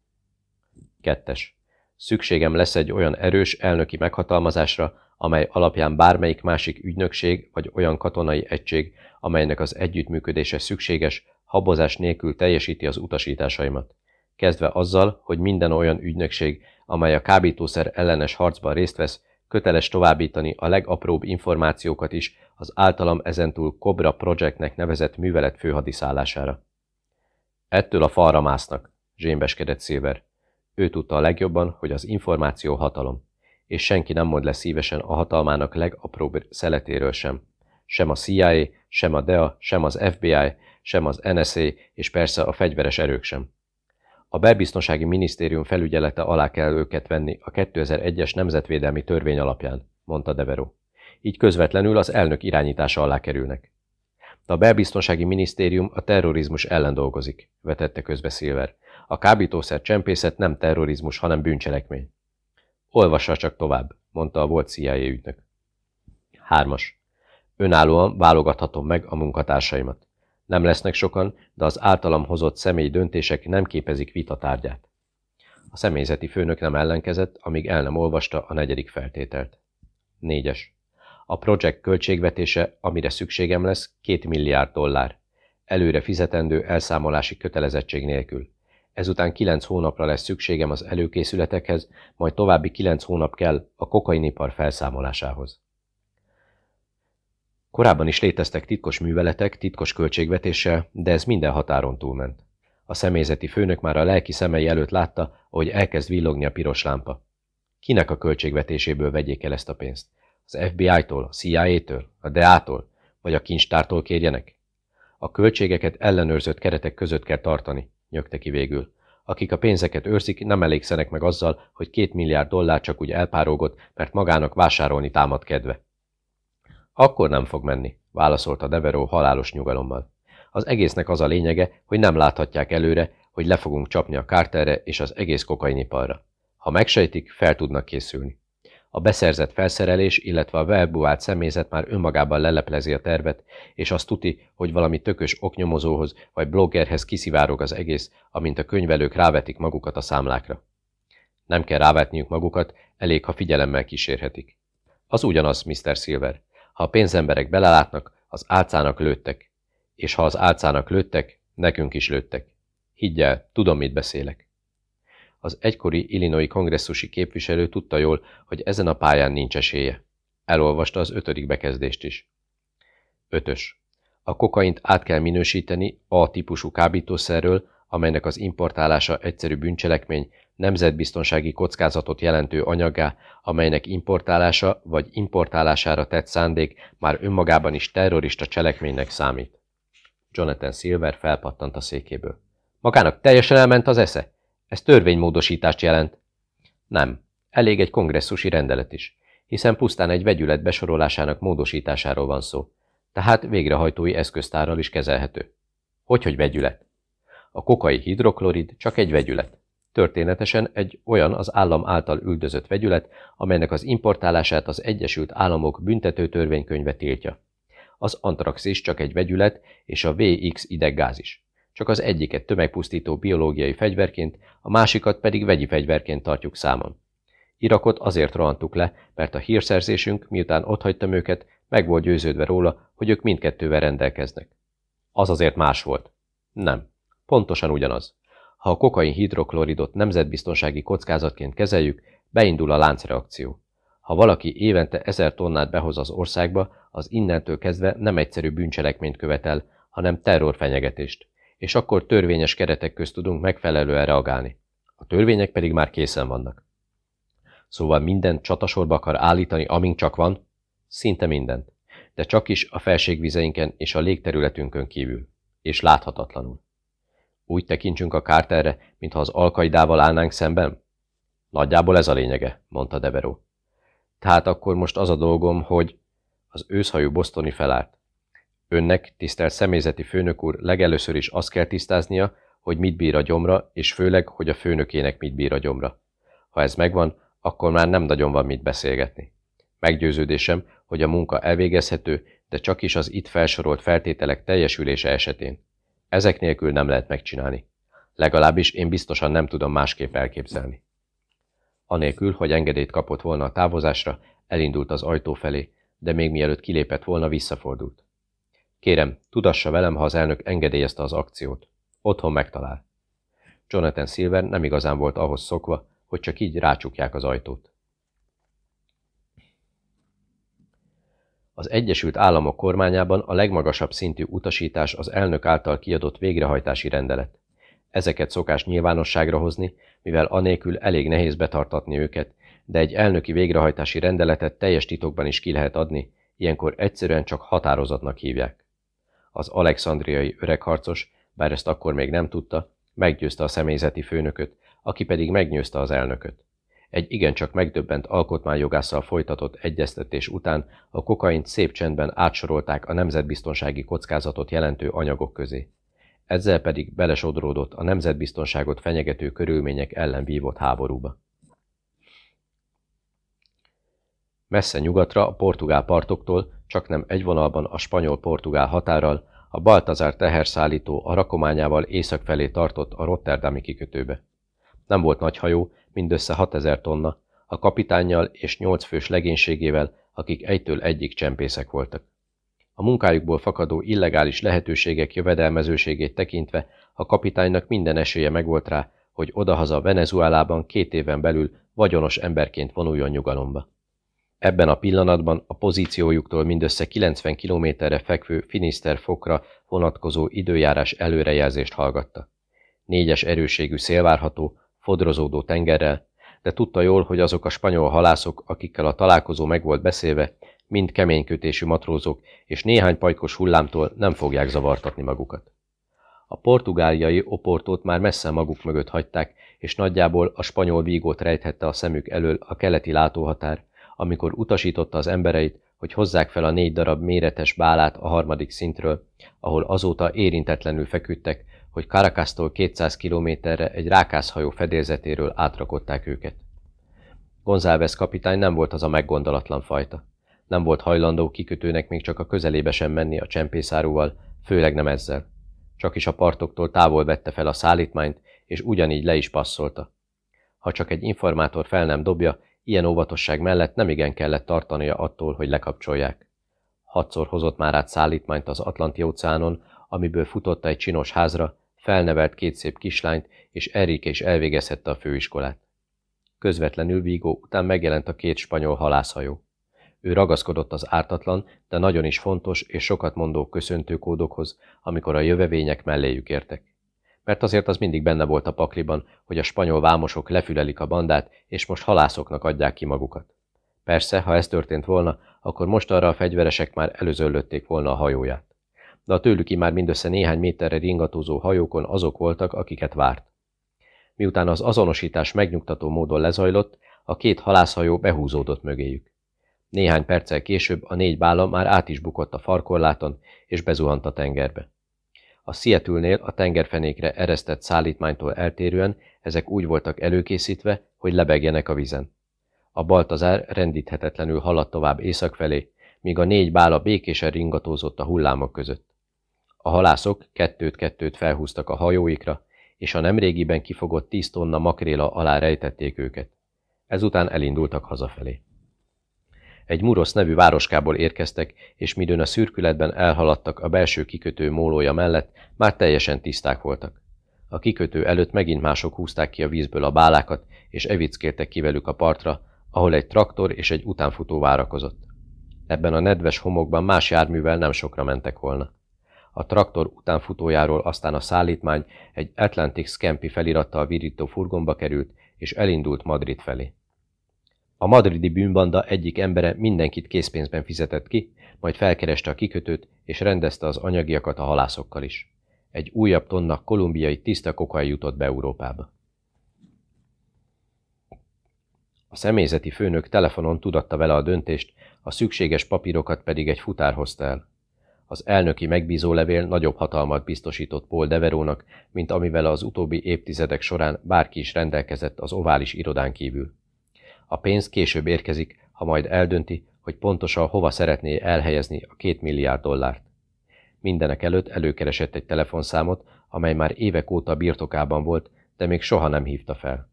Kettes. Szükségem lesz egy olyan erős elnöki meghatalmazásra, amely alapján bármelyik másik ügynökség vagy olyan katonai egység, amelynek az együttműködése szükséges, habozás nélkül teljesíti az utasításaimat. Kezdve azzal, hogy minden olyan ügynökség, amely a kábítószer ellenes harcban részt vesz, köteles továbbítani a legapróbb információkat is az általam ezentúl Cobra Projectnek nevezett művelet főhadiszállására. Ettől a falra másznak, zsémbeskedett Silver. Ő tudta a legjobban, hogy az információ hatalom, és senki nem mond le szívesen a hatalmának legapróbb szeletéről sem. Sem a CIA, sem a DEA, sem az FBI, sem az NSA, és persze a fegyveres erők sem. A belbiztonsági minisztérium felügyelete alá kell őket venni a 2001-es nemzetvédelmi törvény alapján, mondta Devero. Így közvetlenül az elnök irányítása alá kerülnek. De a belbiztonsági minisztérium a terrorizmus ellen dolgozik, vetette közbe Silver. A kábítószer csempészet nem terrorizmus, hanem bűncselekmény. Olvassa csak tovább, mondta a volt CIA ügynök. Hármas. Önállóan válogathatom meg a munkatársaimat. Nem lesznek sokan, de az általam hozott személy döntések nem képezik vitatárgyát. A személyzeti főnök nem ellenkezett, amíg el nem olvasta a negyedik feltételt. Négyes. A projekt költségvetése, amire szükségem lesz, két milliárd dollár. Előre fizetendő elszámolási kötelezettség nélkül. Ezután kilenc hónapra lesz szükségem az előkészületekhez, majd további kilenc hónap kell a kokainipar felszámolásához. Korábban is léteztek titkos műveletek, titkos költségvetéssel, de ez minden határon túlment. A személyzeti főnök már a lelki szemei előtt látta, hogy elkezd villogni a piros lámpa. Kinek a költségvetéséből vegyék el ezt a pénzt? Az FBI-tól, a CIA-től, a DEA-tól, vagy a kincstártól kérjenek? A költségeket ellenőrzött keretek között kell tartani, nyögte ki végül. Akik a pénzeket őrzik, nem elégszenek meg azzal, hogy két milliárd dollár csak úgy elpárolgott, mert magának vásárolni támad kedve. Akkor nem fog menni, válaszolta Deveró halálos nyugalommal. Az egésznek az a lényege, hogy nem láthatják előre, hogy le fogunk csapni a Carterre és az egész kokainiparra. Ha megsejtik, fel tudnak készülni. A beszerzett felszerelés, illetve a webbuált személyzet már önmagában leleplezi a tervet, és azt tuti, hogy valami tökös oknyomozóhoz vagy bloggerhez kiszivárog az egész, amint a könyvelők rávetik magukat a számlákra. Nem kell rávetniük magukat, elég, ha figyelemmel kísérhetik. Az ugyanaz, Mr. Silver. Ha a pénzemberek belelátnak, az álcának lőttek. És ha az álcának lőttek, nekünk is lőttek. Higgyel, tudom, mit beszélek. Az egykori Illinois kongresszusi képviselő tudta jól, hogy ezen a pályán nincs esélye. Elolvasta az ötödik bekezdést is. Ötös. A kokaint át kell minősíteni A típusú kábítószerről, amelynek az importálása egyszerű bűncselekmény, nemzetbiztonsági kockázatot jelentő anyagá, amelynek importálása vagy importálására tett szándék már önmagában is terrorista cselekménynek számít. Jonathan Silver felpattant a székéből. Magának teljesen elment az esze? Ez törvénymódosítást jelent. Nem. Elég egy kongresszusi rendelet is, hiszen pusztán egy vegyület besorolásának módosításáról van szó, tehát végrehajtói eszköztárral is kezelhető. Hogyhogy vegyület? A kokai hidroklorid csak egy vegyület. Történetesen egy olyan az állam által üldözött vegyület, amelynek az importálását az Egyesült Államok büntető törvénykönyve tiltja. Az antrax is csak egy vegyület, és a VX ideggáz is. Csak az egyiket tömegpusztító biológiai fegyverként, a másikat pedig vegyi fegyverként tartjuk számon. Irakot azért rohantuk le, mert a hírszerzésünk, miután otthagytam őket, meg volt győződve róla, hogy ők mindkettővel rendelkeznek. Az azért más volt. Nem. Pontosan ugyanaz. Ha a kokain hidrokloridot nemzetbiztonsági kockázatként kezeljük, beindul a láncreakció. Ha valaki évente ezer tonnát behoz az országba, az innentől kezdve nem egyszerű bűncselekményt követel, hanem terrorfenyegetést, és akkor törvényes keretek közt tudunk megfelelően reagálni. A törvények pedig már készen vannak. Szóval mindent csatasorba akar állítani, amink csak van? Szinte mindent. De csak is a felségvizeinken és a légterületünkön kívül. És láthatatlanul. Úgy tekintsünk a kárterre, mintha az alkaidával állnánk szemben? Nagyjából ez a lényege, mondta Deveró. Tehát akkor most az a dolgom, hogy az őszhajú bosztoni felállt. Önnek, tisztelt személyzeti főnök úr, legelőször is azt kell tisztáznia, hogy mit bír a gyomra, és főleg, hogy a főnökének mit bír a gyomra. Ha ez megvan, akkor már nem nagyon van mit beszélgetni. Meggyőződésem, hogy a munka elvégezhető, de csak is az itt felsorolt feltételek teljesülése esetén. Ezek nélkül nem lehet megcsinálni. Legalábbis én biztosan nem tudom másképp elképzelni. Anélkül, hogy engedélyt kapott volna a távozásra, elindult az ajtó felé, de még mielőtt kilépett volna, visszafordult. Kérem, tudassa velem, ha az elnök engedélyezte az akciót. Otthon megtalál. Jonathan Silver nem igazán volt ahhoz szokva, hogy csak így rácsukják az ajtót. Az Egyesült Államok kormányában a legmagasabb szintű utasítás az elnök által kiadott végrehajtási rendelet. Ezeket szokás nyilvánosságra hozni, mivel anélkül elég nehéz betartatni őket, de egy elnöki végrehajtási rendeletet teljes titokban is ki lehet adni, ilyenkor egyszerűen csak határozatnak hívják. Az alexandriai öregharcos, bár ezt akkor még nem tudta, meggyőzte a személyzeti főnököt, aki pedig megnyőzte az elnököt. Egy igencsak megdöbbent alkotmányjogásszal folytatott egyeztetés után a kokaint szép csendben átsorolták a nemzetbiztonsági kockázatot jelentő anyagok közé. Ezzel pedig belesodródott a nemzetbiztonságot fenyegető körülmények ellen vívott háborúba. Messze nyugatra, a portugál partoktól, csak nem egy vonalban a spanyol-portugál határral, a Baltazár teherszállító a rakományával észak felé tartott a Rotterdami kikötőbe. Nem volt nagy hajó, mindössze 6000 tonna, a kapitánnyal és nyolc fős legénységével, akik egytől egyik csempészek voltak. A munkájukból fakadó illegális lehetőségek jövedelmezőségét tekintve a kapitánynak minden esélye megvolt rá, hogy odahaza Venezuelában két éven belül vagyonos emberként vonuljon nyugalomba. Ebben a pillanatban a pozíciójuktól mindössze 90 kilométerre fekvő Finister fokra vonatkozó időjárás előrejelzést hallgatta. Négyes erőségű szél várható, fodrozódó tengerrel, de tudta jól, hogy azok a spanyol halászok, akikkel a találkozó meg volt beszélve, mind keménykötésű matrózok, és néhány pajkos hullámtól nem fogják zavartatni magukat. A portugáliai oportót már messze maguk mögött hagyták, és nagyjából a spanyol vígót rejthette a szemük elől a keleti látóhatár, amikor utasította az embereit, hogy hozzák fel a négy darab méretes bálát a harmadik szintről, ahol azóta érintetlenül feküdtek, hogy Caracasztól 200 kilométerre egy rákászhajó fedélzetéről átrakották őket. González kapitány nem volt az a meggondolatlan fajta. Nem volt hajlandó kikötőnek még csak a közelébe sem menni a csempészáróval, főleg nem ezzel. Csak is a partoktól távol vette fel a szállítmányt, és ugyanígy le is passzolta. Ha csak egy informátor fel nem dobja, ilyen óvatosság mellett nem igen kellett tartania attól, hogy lekapcsolják. Hatszor hozott már át szállítmányt az Atlanti-óceánon, amiből futotta egy csinos házra, felnevelt két szép kislányt, és Erik is elvégezhette a főiskolát. Közvetlenül Vigo után megjelent a két spanyol halászhajó. Ő ragaszkodott az ártatlan, de nagyon is fontos és sokat mondó köszöntőkódokhoz, amikor a jövevények melléjük értek. Mert azért az mindig benne volt a pakliban, hogy a spanyol vámosok lefülelik a bandát, és most halászoknak adják ki magukat. Persze, ha ez történt volna, akkor most arra a fegyveresek már előzöllötték volna a hajóját de a tőlük már mindössze néhány méterre ringatózó hajókon azok voltak, akiket várt. Miután az azonosítás megnyugtató módon lezajlott, a két halászhajó behúzódott mögéjük. Néhány perccel később a négy bála már át is bukott a farkorláton, és bezuhant a tengerbe. A Seattle-nél a tengerfenékre eresztett szállítmánytól eltérően ezek úgy voltak előkészítve, hogy lebegjenek a vizen. A Baltazár rendíthetetlenül haladt tovább észak felé, míg a négy bála békésen ringatózott a hullámok között. A halászok kettőt-kettőt felhúztak a hajóikra, és a nemrégiben kifogott tíz tonna makréla alá rejtették őket. Ezután elindultak hazafelé. Egy Murosz nevű városkából érkeztek, és midőn a szürkületben elhaladtak a belső kikötő mólója mellett, már teljesen tiszták voltak. A kikötő előtt megint mások húzták ki a vízből a bálákat, és evickéltek ki velük a partra, ahol egy traktor és egy utánfutó várakozott. Ebben a nedves homokban más járművel nem sokra mentek volna. A traktor utánfutójáról aztán a szállítmány egy Atlantic Scampi felirattal virító furgonba került, és elindult Madrid felé. A madridi bűnbanda egyik embere mindenkit készpénzben fizetett ki, majd felkereste a kikötőt, és rendezte az anyagiakat a halászokkal is. Egy újabb tonna kolumbiai tiszta kokai jutott be Európába. A személyzeti főnök telefonon tudatta vele a döntést, a szükséges papírokat pedig egy futár hozta el. Az elnöki megbízólevél nagyobb hatalmat biztosított Paul Deverónak, mint amivel az utóbbi évtizedek során bárki is rendelkezett az ovális irodán kívül. A pénz később érkezik, ha majd eldönti, hogy pontosan hova szeretné elhelyezni a két milliárd dollárt. Mindenek előtt előkeresett egy telefonszámot, amely már évek óta birtokában volt, de még soha nem hívta fel.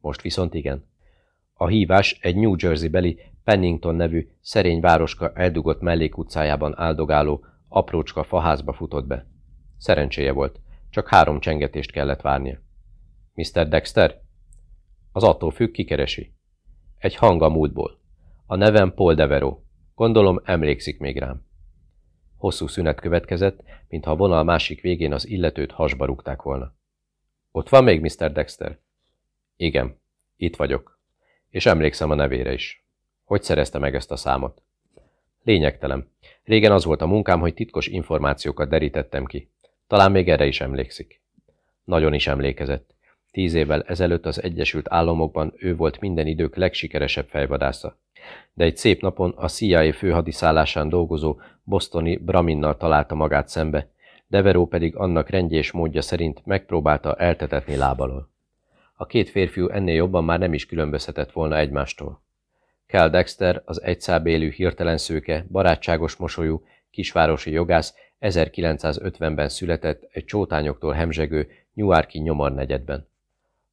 Most viszont igen. A hívás egy New Jersey-beli Pennington nevű szerény városka eldugott mellékutcájában áldogáló, aprócska faházba futott be. Szerencséje volt, csak három csengetést kellett várnia. Mr. Dexter? Az attól függ, kikeresi. Egy hang a múltból. A nevem Paul Devero. Gondolom, emlékszik még rám. Hosszú szünet következett, mintha a vonal másik végén az illetőt hasba rúgták volna. Ott van még Mr. Dexter? Igen, itt vagyok. És emlékszem a nevére is. Hogy szerezte meg ezt a számot? Lényegtelen. Régen az volt a munkám, hogy titkos információkat derítettem ki. Talán még erre is emlékszik. Nagyon is emlékezett. Tíz évvel ezelőtt az Egyesült Államokban ő volt minden idők legsikeresebb fejvadásza. De egy szép napon a CIA főhadiszállásán dolgozó bostoni Braminnal találta magát szembe, Deveró pedig annak rendje és módja szerint megpróbálta eltetetni lábalól. A két férfiú ennél jobban már nem is különbözhetett volna egymástól. Cal Dexter, az egyszábélű hirtelen szőke, barátságos mosolyú, kisvárosi jogász 1950-ben született egy csótányoktól hemzsegő Newarki negyedben.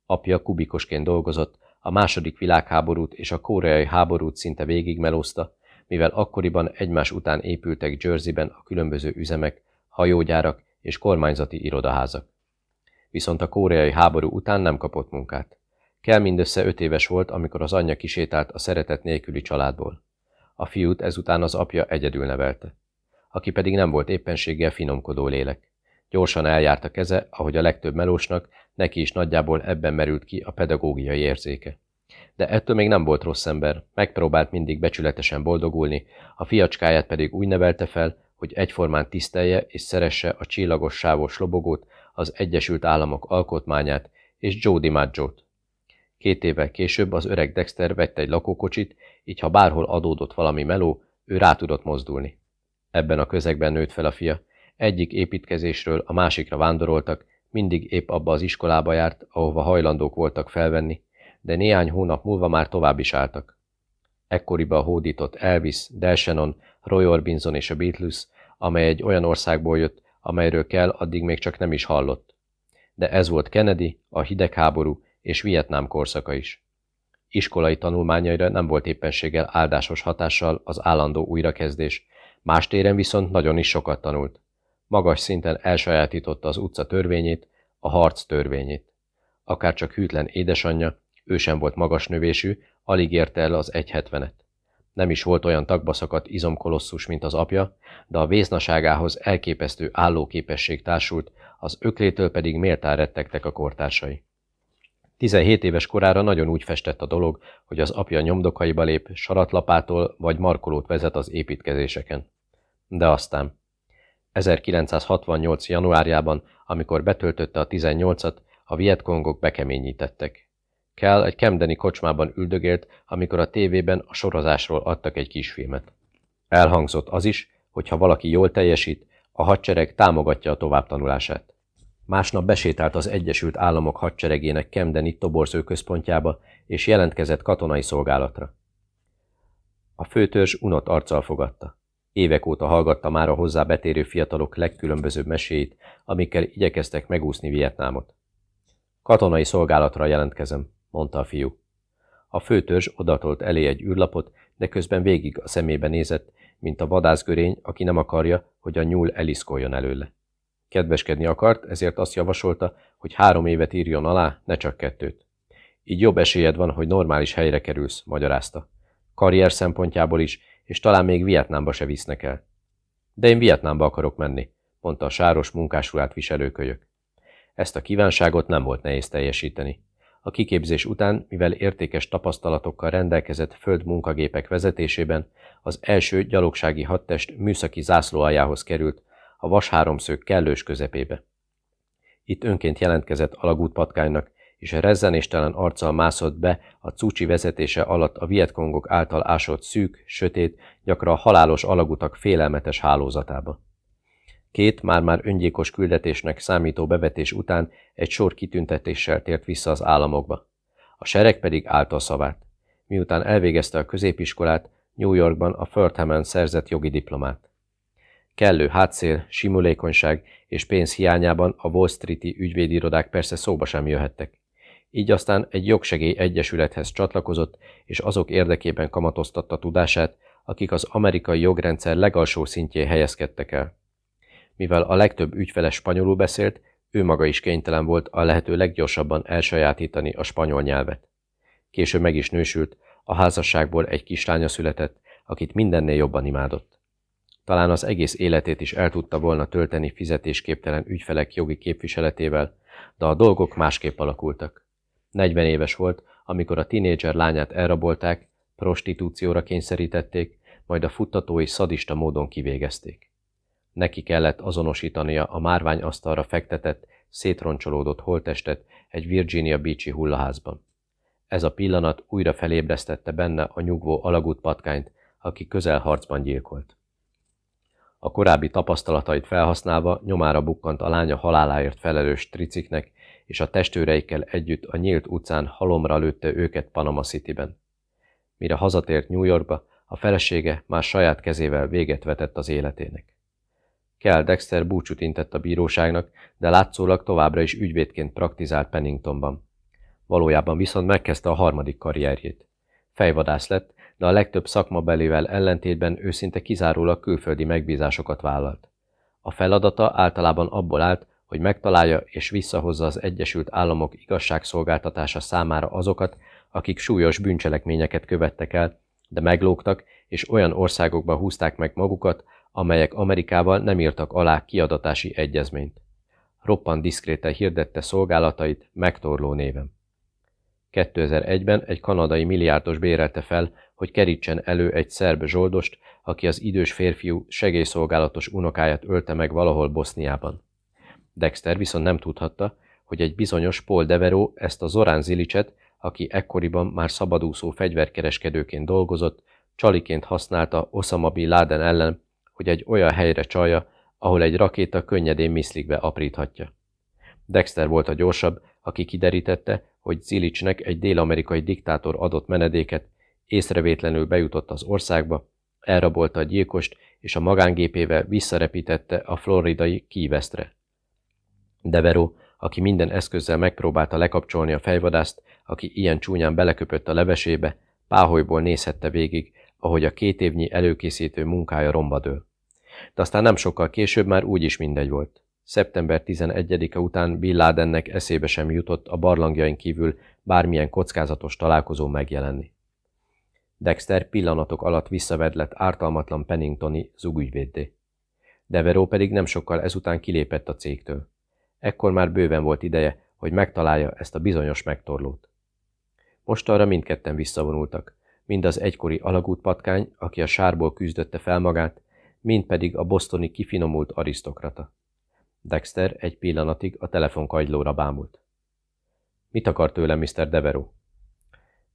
Apja kubikosként dolgozott, a második világháborút és a koreai háborút szinte végigmelózta, mivel akkoriban egymás után épültek Jerseyben a különböző üzemek, hajógyárak és kormányzati irodaházak. Viszont a koreai háború után nem kapott munkát. Kell mindössze öt éves volt, amikor az anyja kisétált a szeretet nélküli családból. A fiút ezután az apja egyedül nevelte. Aki pedig nem volt éppenséggel finomkodó lélek. Gyorsan eljárt a keze, ahogy a legtöbb melósnak, neki is nagyjából ebben merült ki a pedagógiai érzéke. De ettől még nem volt rossz ember, megpróbált mindig becsületesen boldogulni, a fiacskáját pedig úgy nevelte fel, hogy egyformán tisztelje és szeresse a csillagos sávos lobogót, az Egyesült Államok alkotmányát és Joe DiMaggio-t. Két évvel később az öreg Dexter vett egy lakókocsit, így ha bárhol adódott valami meló, ő rá tudott mozdulni. Ebben a közegben nőtt fel a fia, egyik építkezésről a másikra vándoroltak, mindig épp abba az iskolába járt, ahova hajlandók voltak felvenni, de néhány hónap múlva már tovább is álltak. Ekkoriban hódított Elvis, Del Roy Orbison és a Beatles, amely egy olyan országból jött, amelyről kell addig még csak nem is hallott. De ez volt Kennedy, a hidegháború és Vietnám korszaka is. Iskolai tanulmányaira nem volt éppenséggel áldásos hatással az állandó újrakezdés, más téren viszont nagyon is sokat tanult magas szinten elsajátította az utca törvényét, a harc törvényét. Akár csak hűtlen édesanyja, ő sem volt magas növésű, alig érte el az hetvenet. Nem is volt olyan tagba szakadt izomkolosszus, mint az apja, de a véznaságához elképesztő állóképesség társult, az öklétől pedig méltán rettegtek a kortársai. 17 éves korára nagyon úgy festett a dolog, hogy az apja nyomdokaiba lép, saratlapától vagy markolót vezet az építkezéseken. De aztán 1968. januárjában, amikor betöltötte a 18-at, a vietkongok bekeményítettek. Kell egy kemdeni kocsmában üldögélt, amikor a tévében a sorozásról adtak egy kisfilmet. Elhangzott az is, hogy ha valaki jól teljesít, a hadsereg támogatja a továbbtanulását. Másnap besétált az Egyesült Államok hadseregének Kemdeni toborző központjába, és jelentkezett katonai szolgálatra. A főtörzs unott arccal fogadta. Évek óta hallgatta már a hozzá betérő fiatalok legkülönbözőbb meséit, amikkel igyekeztek megúszni Vietnámot. Katonai szolgálatra jelentkezem, mondta a fiú. A főtörzs odatolt elé egy űrlapot, de közben végig a szemébe nézett, mint a vadászgörény, aki nem akarja, hogy a nyúl eliszkoljon előle. Kedveskedni akart, ezért azt javasolta, hogy három évet írjon alá, ne csak kettőt. Így jobb esélyed van, hogy normális helyre kerülsz, magyarázta. Karrier szempontjából is, és talán még Vietnámba se visznek el. De én Vietnámba akarok menni, mondta a sáros munkásulát viselő kölyök. Ezt a kívánságot nem volt nehéz teljesíteni. A kiképzés után, mivel értékes tapasztalatokkal rendelkezett földmunkagépek vezetésében, az első gyalogsági hadtest műszaki zászló aljához került, a vasháromszög kellős közepébe. Itt önként jelentkezett alagút patkánynak, és rezzenéstelen arccal mászott be a Cúcsi vezetése alatt a vietkongok által ásott szűk, sötét, gyakran halálos alagutak félelmetes hálózatába. Két már-már öngyilkos küldetésnek számító bevetés után egy sor kitüntetéssel tért vissza az államokba. A sereg pedig állt a szavát. Miután elvégezte a középiskolát, New Yorkban a Fordhamen szerzett jogi diplomát. Kellő hátszél, simulékonyság és pénz hiányában a Wall Street-i ügyvédirodák persze szóba sem jöhettek. Így aztán egy jogsegély egyesülethez csatlakozott, és azok érdekében kamatoztatta tudását, akik az amerikai jogrendszer legalsó szintjén helyezkedtek el. Mivel a legtöbb ügyfele spanyolul beszélt, ő maga is kénytelen volt a lehető leggyorsabban elsajátítani a spanyol nyelvet. Később meg is nősült, a házasságból egy kislánya született, akit mindennél jobban imádott. Talán az egész életét is el tudta volna tölteni fizetésképtelen ügyfelek jogi képviseletével, de a dolgok másképp alakultak. 40 éves volt, amikor a tinédzser lányát elrabolták, prostitúcióra kényszerítették, majd a futtatói szadista módon kivégezték. Neki kellett azonosítania a márvány asztalra fektetett, szétroncsolódott holtestet egy Virginia Beach-i hullaházban. Ez a pillanat újra felébresztette benne a nyugvó alagút patkányt, aki közelharcban gyilkolt. A korábbi tapasztalatait felhasználva nyomára bukkant a lánya haláláért felelős triciknek, és a testőreikkel együtt a nyílt utcán halomra lőtte őket Panama Cityben. Mire hazatért New Yorkba, a felesége már saját kezével véget vetett az életének. Kell Dexter búcsút intett a bíróságnak, de látszólag továbbra is ügyvédként praktizált Penningtonban. Valójában viszont megkezdte a harmadik karrierjét. Fejvadász lett, de a legtöbb szakmabelével ellentétben őszinte kizárólag külföldi megbízásokat vállalt. A feladata általában abból állt, hogy megtalálja és visszahozza az Egyesült Államok igazságszolgáltatása számára azokat, akik súlyos bűncselekményeket követtek el, de meglógtak és olyan országokba húzták meg magukat, amelyek Amerikával nem írtak alá kiadatási egyezményt. Roppan diszkréten hirdette szolgálatait megtorló néven. 2001-ben egy kanadai milliárdos bérelte fel, hogy kerítsen elő egy szerb zsoldost, aki az idős férfiú segélyszolgálatos unokáját ölte meg valahol Boszniában. Dexter viszont nem tudhatta, hogy egy bizonyos Paul Deveró ezt a Zorán Zilicset, aki ekkoriban már szabadúszó fegyverkereskedőként dolgozott, csaliként használta Osama Bin Laden ellen, hogy egy olyan helyre csalja, ahol egy rakéta könnyedén miszlikbe apríthatja. Dexter volt a gyorsabb, aki kiderítette, hogy Zilicsnek egy dél-amerikai diktátor adott menedéket, észrevétlenül bejutott az országba, elrabolta a gyilkost, és a magángépével visszarepítette a floridai kívesztre. Deveró, aki minden eszközzel megpróbálta lekapcsolni a fejvadászt, aki ilyen csúnyán beleköpött a levesébe, páholyból nézhette végig, ahogy a két évnyi előkészítő munkája romba. De aztán nem sokkal később már úgyis mindegy volt. Szeptember 11-e után Bill Ladennek eszébe sem jutott a barlangjain kívül bármilyen kockázatos találkozó megjelenni. Dexter pillanatok alatt visszavedlett ártalmatlan Penningtoni zugügyvéddé. Deveró pedig nem sokkal ezután kilépett a cégtől. Ekkor már bőven volt ideje, hogy megtalálja ezt a bizonyos megtorlót. Most arra mindketten visszavonultak, mind az egykori alagútpatkány, aki a sárból küzdötte fel magát, mind pedig a bostoni kifinomult arisztokrata. Dexter egy pillanatig a telefonkagylóra bámult. Mit akar tőle Mr. Deveró?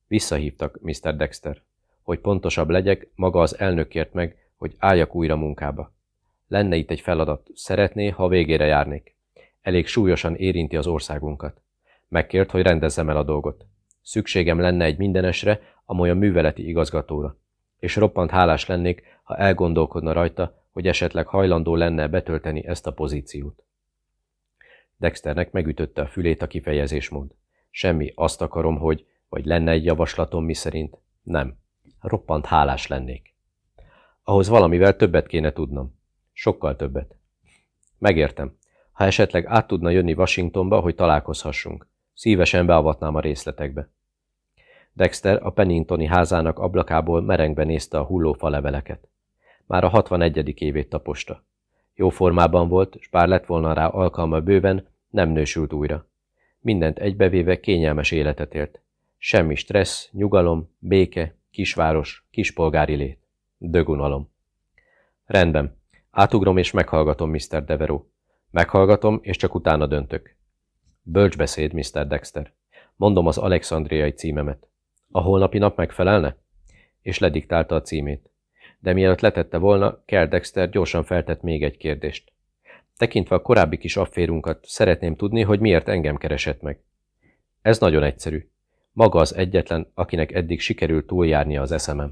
Visszahívtak, Mr. Dexter. Hogy pontosabb legyek, maga az elnök kért meg, hogy álljak újra munkába. Lenne itt egy feladat, szeretné, ha végére járnék. Elég súlyosan érinti az országunkat. Megkért, hogy rendezzem el a dolgot. Szükségem lenne egy mindenesre, amolyan műveleti igazgatóra. És roppant hálás lennék, ha elgondolkodna rajta, hogy esetleg hajlandó lenne betölteni ezt a pozíciót. Dexternek megütötte a fülét a kifejezésmód. Semmi azt akarom, hogy, vagy lenne egy javaslatom, mi szerint. Nem. Roppant hálás lennék. Ahhoz valamivel többet kéne tudnom. Sokkal többet. Megértem. Ha esetleg át tudna jönni Washingtonba, hogy találkozhassunk. Szívesen beavatnám a részletekbe. Dexter a Penningtoni házának ablakából merengbe nézte a hulló leveleket. Már a 61. évét taposta. Jó formában volt, s bár lett volna rá alkalma bőven, nem nősült újra. Mindent egybevéve kényelmes életet élt. Semmi stressz, nyugalom, béke, kisváros, kispolgári lét. Dögunalom. Rendben. Átugrom és meghallgatom, Mr. Deveró. Meghallgatom, és csak utána döntök. Bölcsbeszéd, Mr. Dexter. Mondom az alexandriai címemet. A holnapi nap megfelelne? És lediktálta a címét. De mielőtt letette volna, Kell Dexter gyorsan feltett még egy kérdést. Tekintve a korábbi kis afférunkat, szeretném tudni, hogy miért engem keresett meg. Ez nagyon egyszerű. Maga az egyetlen, akinek eddig sikerült túljárnia az eszemem.